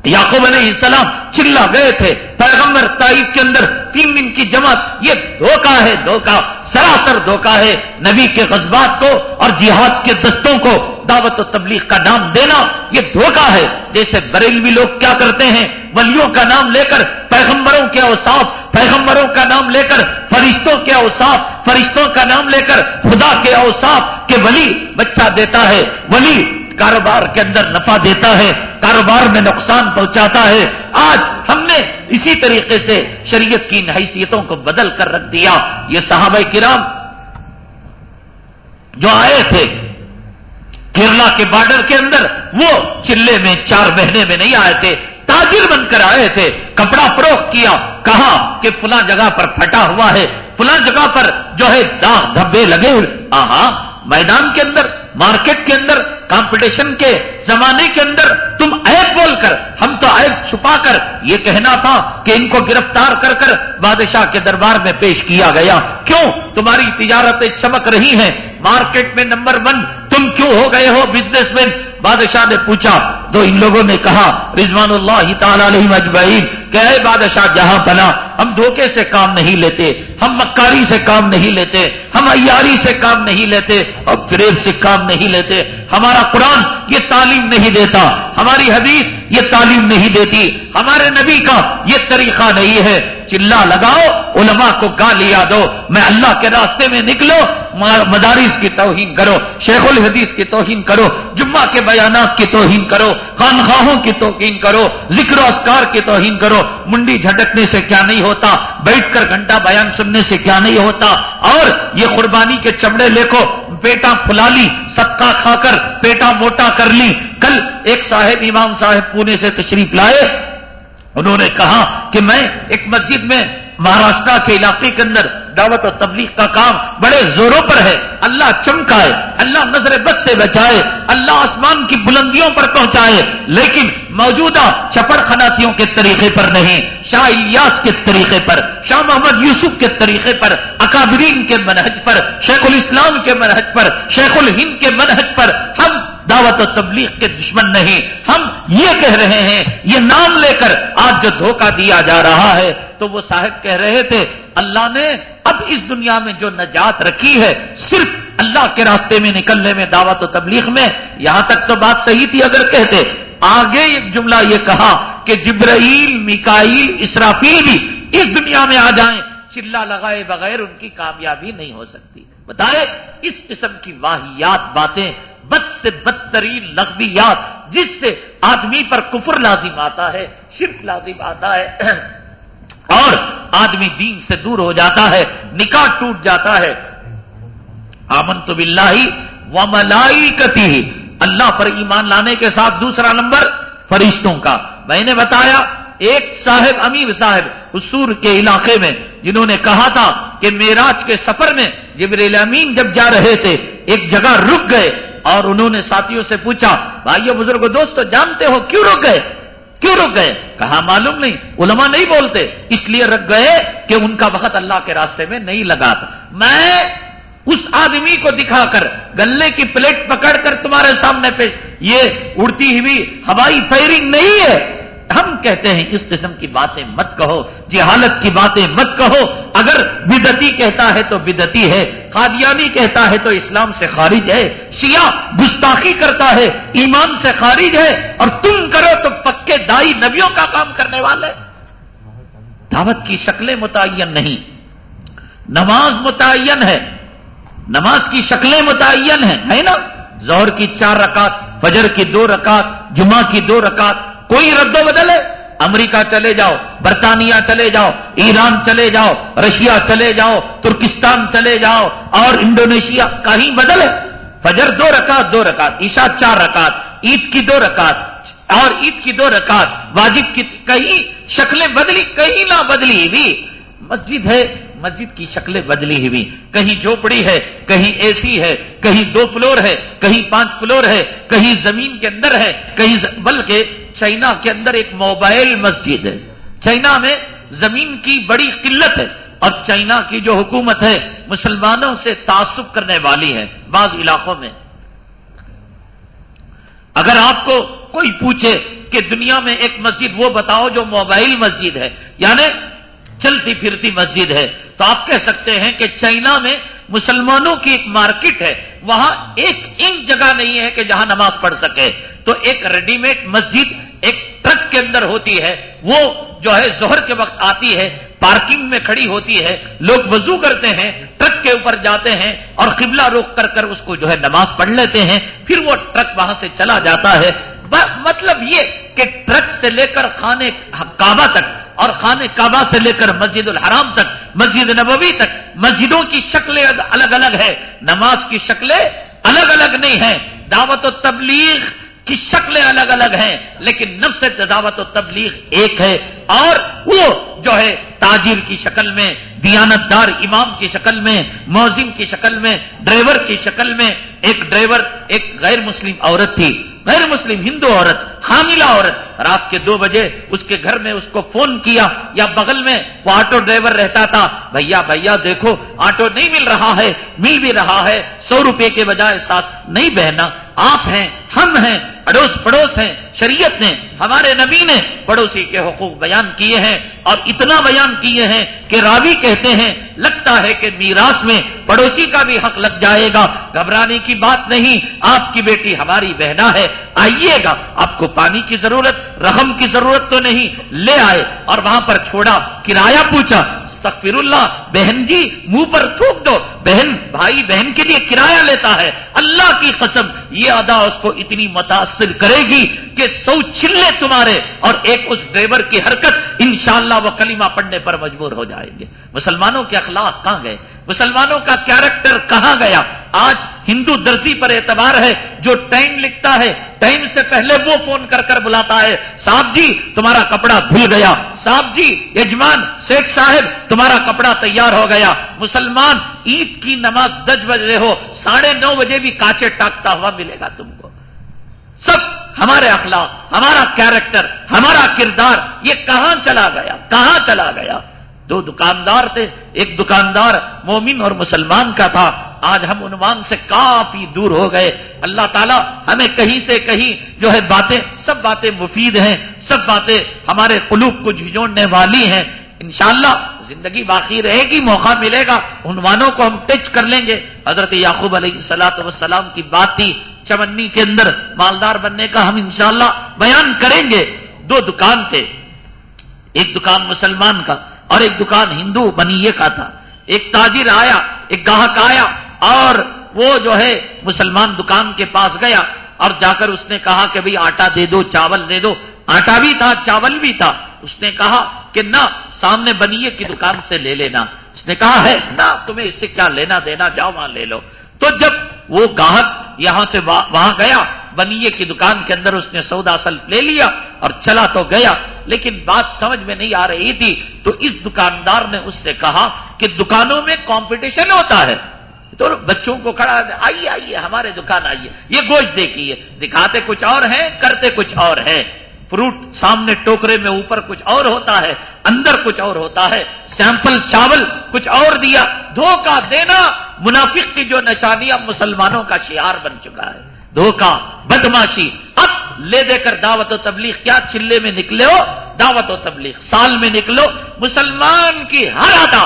یعقوب علیہ السلام چلا گئے تھے۔ پیغمبر تاریخ کے اندر تین دن کی جماعت، یہ دھوکہ ہے، دھوکہ، سراسر دھوکہ ہے۔ نبی کے غذبات کو اور جہاد کے دستوں کو دعوت و تبلیغ کا نام دینا، یہ دھوکہ ہے۔ جیسے بریلوی لوگ کیا کرتے ہیں، ولیوں کا نام لے کر پیغمبروں کے اوساف پیغمبروں کا نام لے کر فرشتوں کے اوساف فرشتوں کا نام لے کر خدا کے اوساف کے ولی بچہ دیتا ہے۔ ولی کاروبار کے اندر نفع دیتا ہے، کاروبار میں نقصان پہنچاتا ہے۔ آج ہم نے اسی طریقے سے شریعت کی حیثیتوں کو بدل کر رکھ دیا۔ یہ صحابہ کرام جو آئے تھے، کیرلا کے بارڈر کے اندر، وہ چلے میں چار مہینے میں نہیں آئے تھے، تاجر بن کر آئے تھے، کپڑا فروخت کیا، کہا کہ فلاں جگہ پر پھٹا ہوا ہے، فلاں جگہ پر جو ہے داغ دھبے لگے ہوئے، آہا، میدان کے اندر مارکیٹ کے اندر، کمپٹیشن کے زمانے کے اندر تم ایپ بول کر، ہم تو ایپ چھپا کر یہ کہنا تھا کہ ان کو گرفتار کر کر بادشاہ کے دربار میں پیش کیا گیا۔ کیوں؟ تمہاری تجارتیں چمک رہی ہیں۔ مارکیٹ میں نمبر ون، تم کیوں ہو گئے ہو بزنس مین؟ بادشاہ نے پوچھا تو ان لوگوں نے کہا، رضوان اللہ تعالی علیہ مجمعین کہ اے بادشاہ، جہاں بنا ہم دھوکے سے کام نہیں لیتے، ہم مکاری سے کام نہیں لیتے، ہم ایاری سے کام نہیں لیتے، اور فریب سے کام نہیں لیتے۔ ہمارا قرآن یہ تعلیم نہیں دیتا، ہماری حدیث یہ تعلیم نہیں دیتی، ہمارے نبی کا یہ طریقہ نہیں ہے۔ چلا لگاؤ، علماء کو گالیا دو میں اللہ کے راستے میں نکلو، مدارس کی توہین کرو، شیخ الحدیث کی توہین کرو، جمعہ کے بیانات کی توہین کرو خانخواہوں کی توہین کرو، ذکر و اسکار کی توہین کرو۔ منڈی جھٹکنے سے کیا نہیں ہوتا، بیٹھ کر گھنٹہ بیان سننے سے کیا نہیں ہوتا۔ اور یہ قربانی کے چمڑے لے کو پیٹا پھلا لی سکا کھا کر پیٹا موٹا کر لی۔ کل ایک صاحب امام صاحب پونے سے تشریف لائے۔ انہوں نے کہا کہ میں ایک مسجد میں مہاراشٹرا کے علاقے کے اندر دعوت و تبلیغ کا کام بڑے زوروں پر ہے۔ اللہ چمکائے، اللہ نظر بد سے بچائے، اللہ آسمان کی بلندیوں پر پہنچائے، لیکن موجودہ چپڑ خناتیوں کے طریقے پر نہیں، شاہ الیاس کے طریقے پر، شاہ محمد یوسف کے طریقے پر، اکابرین کے منہج پر، شیخ الاسلام کے منہج پر، شیخ الہند کے منہج پر، ہم دعوت و تبلیغ کے دشمن نہیں۔ ہم یہ کہہ رہے ہیں، یہ نام لے کر آج جو دھوکہ دیا جا رہا ہے، تو وہ صاحب کہہ رہے تھے، اللہ نے اب اس دنیا میں جو نجات رکھی ہے، صرف اللہ کے راستے میں نکلنے میں، دعوت و تبلیغ میں، یہاں تک تو بات صحیح تھی اگر کہتے۔ آگے ایک جملہ یہ کہا کہ جبرائیل مکائیل اسرافیل بھی اس دنیا میں آ جائیں، چلا لگائے بغیر ان کی کامیابی نہیں ہو سکتی۔ بتائے، اس قسم کی واحیات باتیں بد سے بدترین لغویات جس سے آدمی پر کفر لازم آتا ہے، شرک لازم آتا ہے، اور آدمی دین سے دور ہو جاتا ہے، نکاح ٹوٹ جاتا ہے۔ آمن تو و ملائی کتی اللہ پر ایمان لانے کے ساتھ دوسرا نمبر فرشتوں کا۔ میں نے بتایا، ایک صاحب، امیر صاحب حصور کے علاقے میں، جنہوں نے کہا تھا کہ میراج کے سفر میں جبریل امین جب جا رہے تھے، ایک جگہ رک گئے۔ اور انہوں نے ساتھیوں سے پوچھا، بھائیو بزرگ دوست، جانتے ہو کیوں رک گئے؟ کیوں رک گئے؟ کہا، معلوم نہیں، علماء نہیں بولتے، اس لیے رک گئے کہ ان کا وقت اللہ کے راستے میں نہیں لگا تھا۔ میں اس آدمی کو دکھا کر گلے کی پلیٹ پکڑ کر تمہارے سامنے پیش، یہ اڑتی ہوئی ہوائی فائرنگ نہیں ہے۔ ہم کہتے ہیں اس قسم کی باتیں مت کہو، جہالت کی باتیں مت کہو۔ اگر بدتی کہتا ہے تو بدتی ہے، قادیانی کہتا ہے تو اسلام سے خارج ہے، شیعہ گستاخی کرتا ہے، ایمان سے خارج ہے، اور تم کرو تو پکے دائی نبیوں کا کام کرنے والے۔ دعوت کی شکلیں متعین نہیں۔ نماز متعین ہے۔ نماز کی شکلیں متعین ہیں، ہے نا؟ زہر کی چار رکعت، فجر کی دو رکعت، جمعہ کی دو رکعت کوئی رد و بدل ہے؟ امریکہ چلے جاؤ، برطانیہ چلے جاؤ، ایران چلے جاؤ، رشیا چلے جاؤ، ترکستان چلے جاؤ، اور انڈونیشیا کہیں بدل ہے۔ فجر دو رکعت دو رکعت، عشاء چار رکعت، عید کی دو رکعت، اور عید کی دو رکعت، واجب کی کہیں شکلیں بدلی، کہیں نہ بدلی بھی مسجد ہے مسجد کی شکلیں بدلی ہوئی۔ کہیں جھوپڑی ہے، کہیں اے سی ہے، کہیں دو فلور ہے، کہیں پانچ فلور ہے، کہیں زمین کے اندر ہے، کہیں بلکہ چائنا کے اندر ایک موبائل مسجد ہے۔ چائنا میں زمین کی بڑی قلت ہے اور چائنا کی جو حکومت ہے، مسلمانوں سے تعصب کرنے والی ہے بعض علاقوں میں۔ اگر آپ کو کوئی پوچھے کہ دنیا میں ایک مسجد وہ بتاؤ جو موبائل مسجد ہے یعنی چلتی پھرتی مسجد ہے۔ تو آپ کہہ سکتے ہیں کہ چائنا میں مسلمانوں کی ایک مارکیٹ ہے۔ وہاں ایک انچ جگہ نہیں ہے کہ جہاں نماز پڑھ سکے۔ تو ایک ریڈی میڈ مسجد ایک ٹرک کے اندر ہوتی ہے۔ وہ جو ہے زہر کے وقت آتی ہے، پارکنگ میں کھڑی ہوتی ہے۔ لوگ وضو کرتے ہیں، ٹرک کے اوپر جاتے ہیں اور قبلہ روک کر کر اس کو جو ہے نماز پڑھ لیتے ہیں۔ پھر وہ ٹرک وہاں سے چلا جاتا ہے۔ مطلب یہ کہ ٹرک سے لے کر خانے کعبہ تک اور خانے کعبہ سے لے کر مسجد الحرام تک، مسجد نبوی تک۔ مسجدوں کی شکلیں الگ الگ ہے نماز کی شکلیں الگ الگ نہیں ہیں۔ دعوت و تبلیغ کی شکلیں الگ الگ ہیں، لیکن نفس دعوت و تبلیغ ایک ہے۔ اور وہ جو ہے تاجر کی شکل میں دیانت دار امام کی شکل میں موزم کی شکل میں، ڈرائیور کی شکل میں، ایک ڈرائیور، ایک غیر مسلم عورت تھی۔ غیر مسلم ہندو عورت، حاملہ عورت، رات کے دو بجے اس کے گھر میں اس کو فون کیا، یا بغل میں وہ آٹو ڈرائیور رہتا تھا، بھیا بھیا، دیکھو، آٹو نہیں مل رہا ہے، مل بھی رہا ہے، سو روپے کے بجائے ساتھ نہیں بہنا، آپ ہیں، ہم ہیں اڑوس پڑوس ہیں، شریعت نے، ہمارے نبی نے پڑوسی کے حقوق بیان کیے ہیں۔ اور اتنا بیان کیے ہیں کہ راوی کہتے ہیں، لگتا ہے کہ میراث میں پڑوسی کا بھی حق لگ جائے گا۔ گھبرانے کی بات نہیں، آپ کی بیٹی ہماری بہنا ہے۔ آئیے گا، آپ کو پانی کی ضرورت، رحم کی ضرورت تو نہیں۔ لے آئے اور وہاں پر چھوڑا، کرایہ پوچھا استغفر اللہ بہن جی منہ پر تھوک دو۔ بہن، بھائی، بہن کے لیے کرایہ لیتا ہے۔ اللہ کی قسم، یہ ادا اس کو اتنی متاثر کرے گی کہ سو چلے تمہارے اور ایک اس ڈرائیور کی حرکت انشاءاللہ وہ کلمہ پڑھنے پر مجبور ہو جائیں گے۔ مسلمانوں کے اخلاق کہاں گئے؟ مسلمانوں کا کیریکٹر کہاں گیا؟ آج ہندو درزی پر اعتبار ہے، جو ٹائم لکھتا ہے، ٹائم سے پہلے وہ فون کر کر بلاتا ہے، صاحب جی تمہارا کپڑا دھل گیا۔ صاحب جی یجمان شیخ صاحب، تمہارا کپڑا تیار ہو گیا۔ مسلمان، عید کی نماز دس بجے ہو، ساڑھے نو بجے بھی کاچے ٹاکتا ہوا ملے گا تم کو۔ سب ہمارے اخلاق، ہمارا کیریکٹر، ہمارا کردار، یہ کہاں چلا گیا؟ کہاں چلا گیا؟ دو دکاندار تھے، ایک دکاندار مومن اور مسلمان کا تھا۔ آج ہم عنوان سے کافی دور ہو گئے۔ اللہ تعالیٰ ہمیں کہیں سے کہیں جو ہے باتیں، سب باتیں مفید ہیں، سب باتیں ہمارے قلوب کو جھجوڑنے والی ہیں۔ انشاءاللہ زندگی باقی رہے گی، موقع ملے گا۔ عنوانوں کو ہم ٹچ کر لیں گے۔ حضرت یعقوب علیہ سلاۃ وسلام کی بات تھی۔ چمنی کے اندر مالدار بننے کا ہم انشاءاللہ بیان کریں گے۔ دو دکان تھے۔ ایک دکان مسلمان کا اور ایک دکان ہندو بنیے کا تھا۔ ایک تاجر آیا، ایک گاہک آیا اور وہ جو ہے مسلمان دکان کے پاس گیا اور جا کر اس نے کہا کہ بھئی آٹا دے دو، چاول دے دو۔ آٹا بھی تھا، چاول بھی تھا۔ اس نے کہا کہ نہ، سامنے بنیے کی دکان سے لے لینا۔ اس نے کہا ہے، نہ، تمہیں اس سے کیا لینا دینا، جاؤ وہاں لے لو۔ تو جب وہ گاہک یہاں سے وہاں گیا بنیے کی دکان کے اندر اس نے سودا سل لے لیا اور چلا تو گیا۔ لیکن بات سمجھ میں نہیں آ رہی تھی تو اس دکاندار نے اس سے کہا کہ دکانوں میں کمپٹیشن ہوتا ہے تو بچوں کو کھڑا آئیے آئیے، ہمارے دکان آئیے، یہ گوشت دیکھیے، دکھاتے کچھ اور ہیں، کرتے کچھ اور ہیں۔ فروٹ سامنے ٹوکرے میں اوپر کچھ اور ہوتا ہے، اندر کچھ اور ہوتا ہے۔ سیمپل چاول کچھ اور دیا، دھوکہ دینا، منافق کی جو نشانیاں مسلمانوں کا شعار بن چکا ہے۔ دھوکہ بدماشی، اب لے دے کر دعوت و تبلیغ، کیا چلے میں نکلے ہو؟ دعوت و تبلیغ، سال میں نکلو۔ مسلمان کی ہر ادا،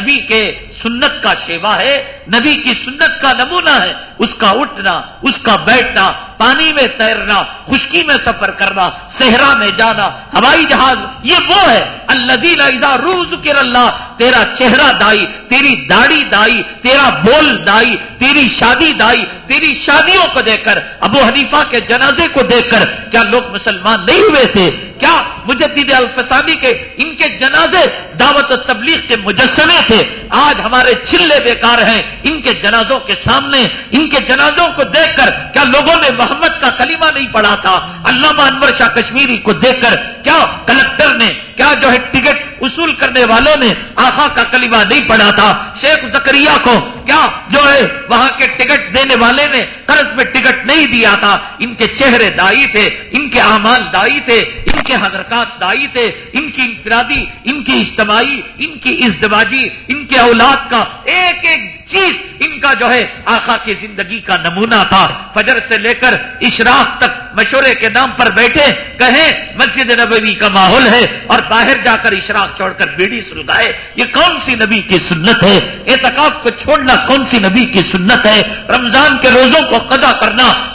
نبی کے سنت کا شیوا ہے، نبی کی سنت کا نمونہ ہے۔ اس کا اٹھنا، اس کا بیٹھنا پانی میں تیرنا، خشکی میں سفر کرنا، صحرا میں جانا، ہوائی جہاز، یہ وہ ہے۔ اللہ روز کر اللہ، تیرا چہرہ دائی، تیری داڑھی دائی، تیرا بول دائی، تیری شادی دائی، تیری شادیوں کو دیکھ کر، ابو حنیفہ کے جنازے کو دیکھ کر، کیا لوگ مسلمان نہیں ہوئے تھے؟ کیا مجدد الفسانی کے، ان کے جنازے دعوت و تبلیغ کے مجسمے تھے؟ آج ہمارے چلے بیکار ہیں۔ ان کے جنازوں کے سامنے، ان کے جنازوں کو دیکھ کر، کیا لوگوں نے محمد کا کلمہ نہیں پڑھا تھا۔ علامہ انور شاہ کشمیری کو دیکھ کر کیا کلکٹر نے، کیا جو ہے ٹکٹ وصول کرنے والوں نے آخا کا کلمہ نہیں پڑھا تھا۔ شیخ زکریہ کو کیا جو ہے وہاں کے ٹکٹ دینے والے نے قرض میں ٹکٹ نہیں دیا تھا۔ ان کے چہرے دائی تھے، ان کے اعمال دائی تھے۔ کے حضرکات دائی تھے، ان کی انفرادی، ان کی اجتماعی، ان کی ازدواجی، ان کے اولاد کا ایک ایک چیز ان کا جو ہے آخا کی زندگی کا نمونہ تھا۔ فجر سے لے کر اشراق تک مشورے کے نام پر بیٹھے، کہیں مسجد نبوی کا ماحول ہے اور باہر جا کر اشراق چھوڑ کر بیڑی سلگائے۔ یہ کون سی نبی کی سنت ہے؟ اعتکاف کو چھوڑنا کون سی نبی کی سنت ہے؟ رمضان کے روزوں کو قضا کرنا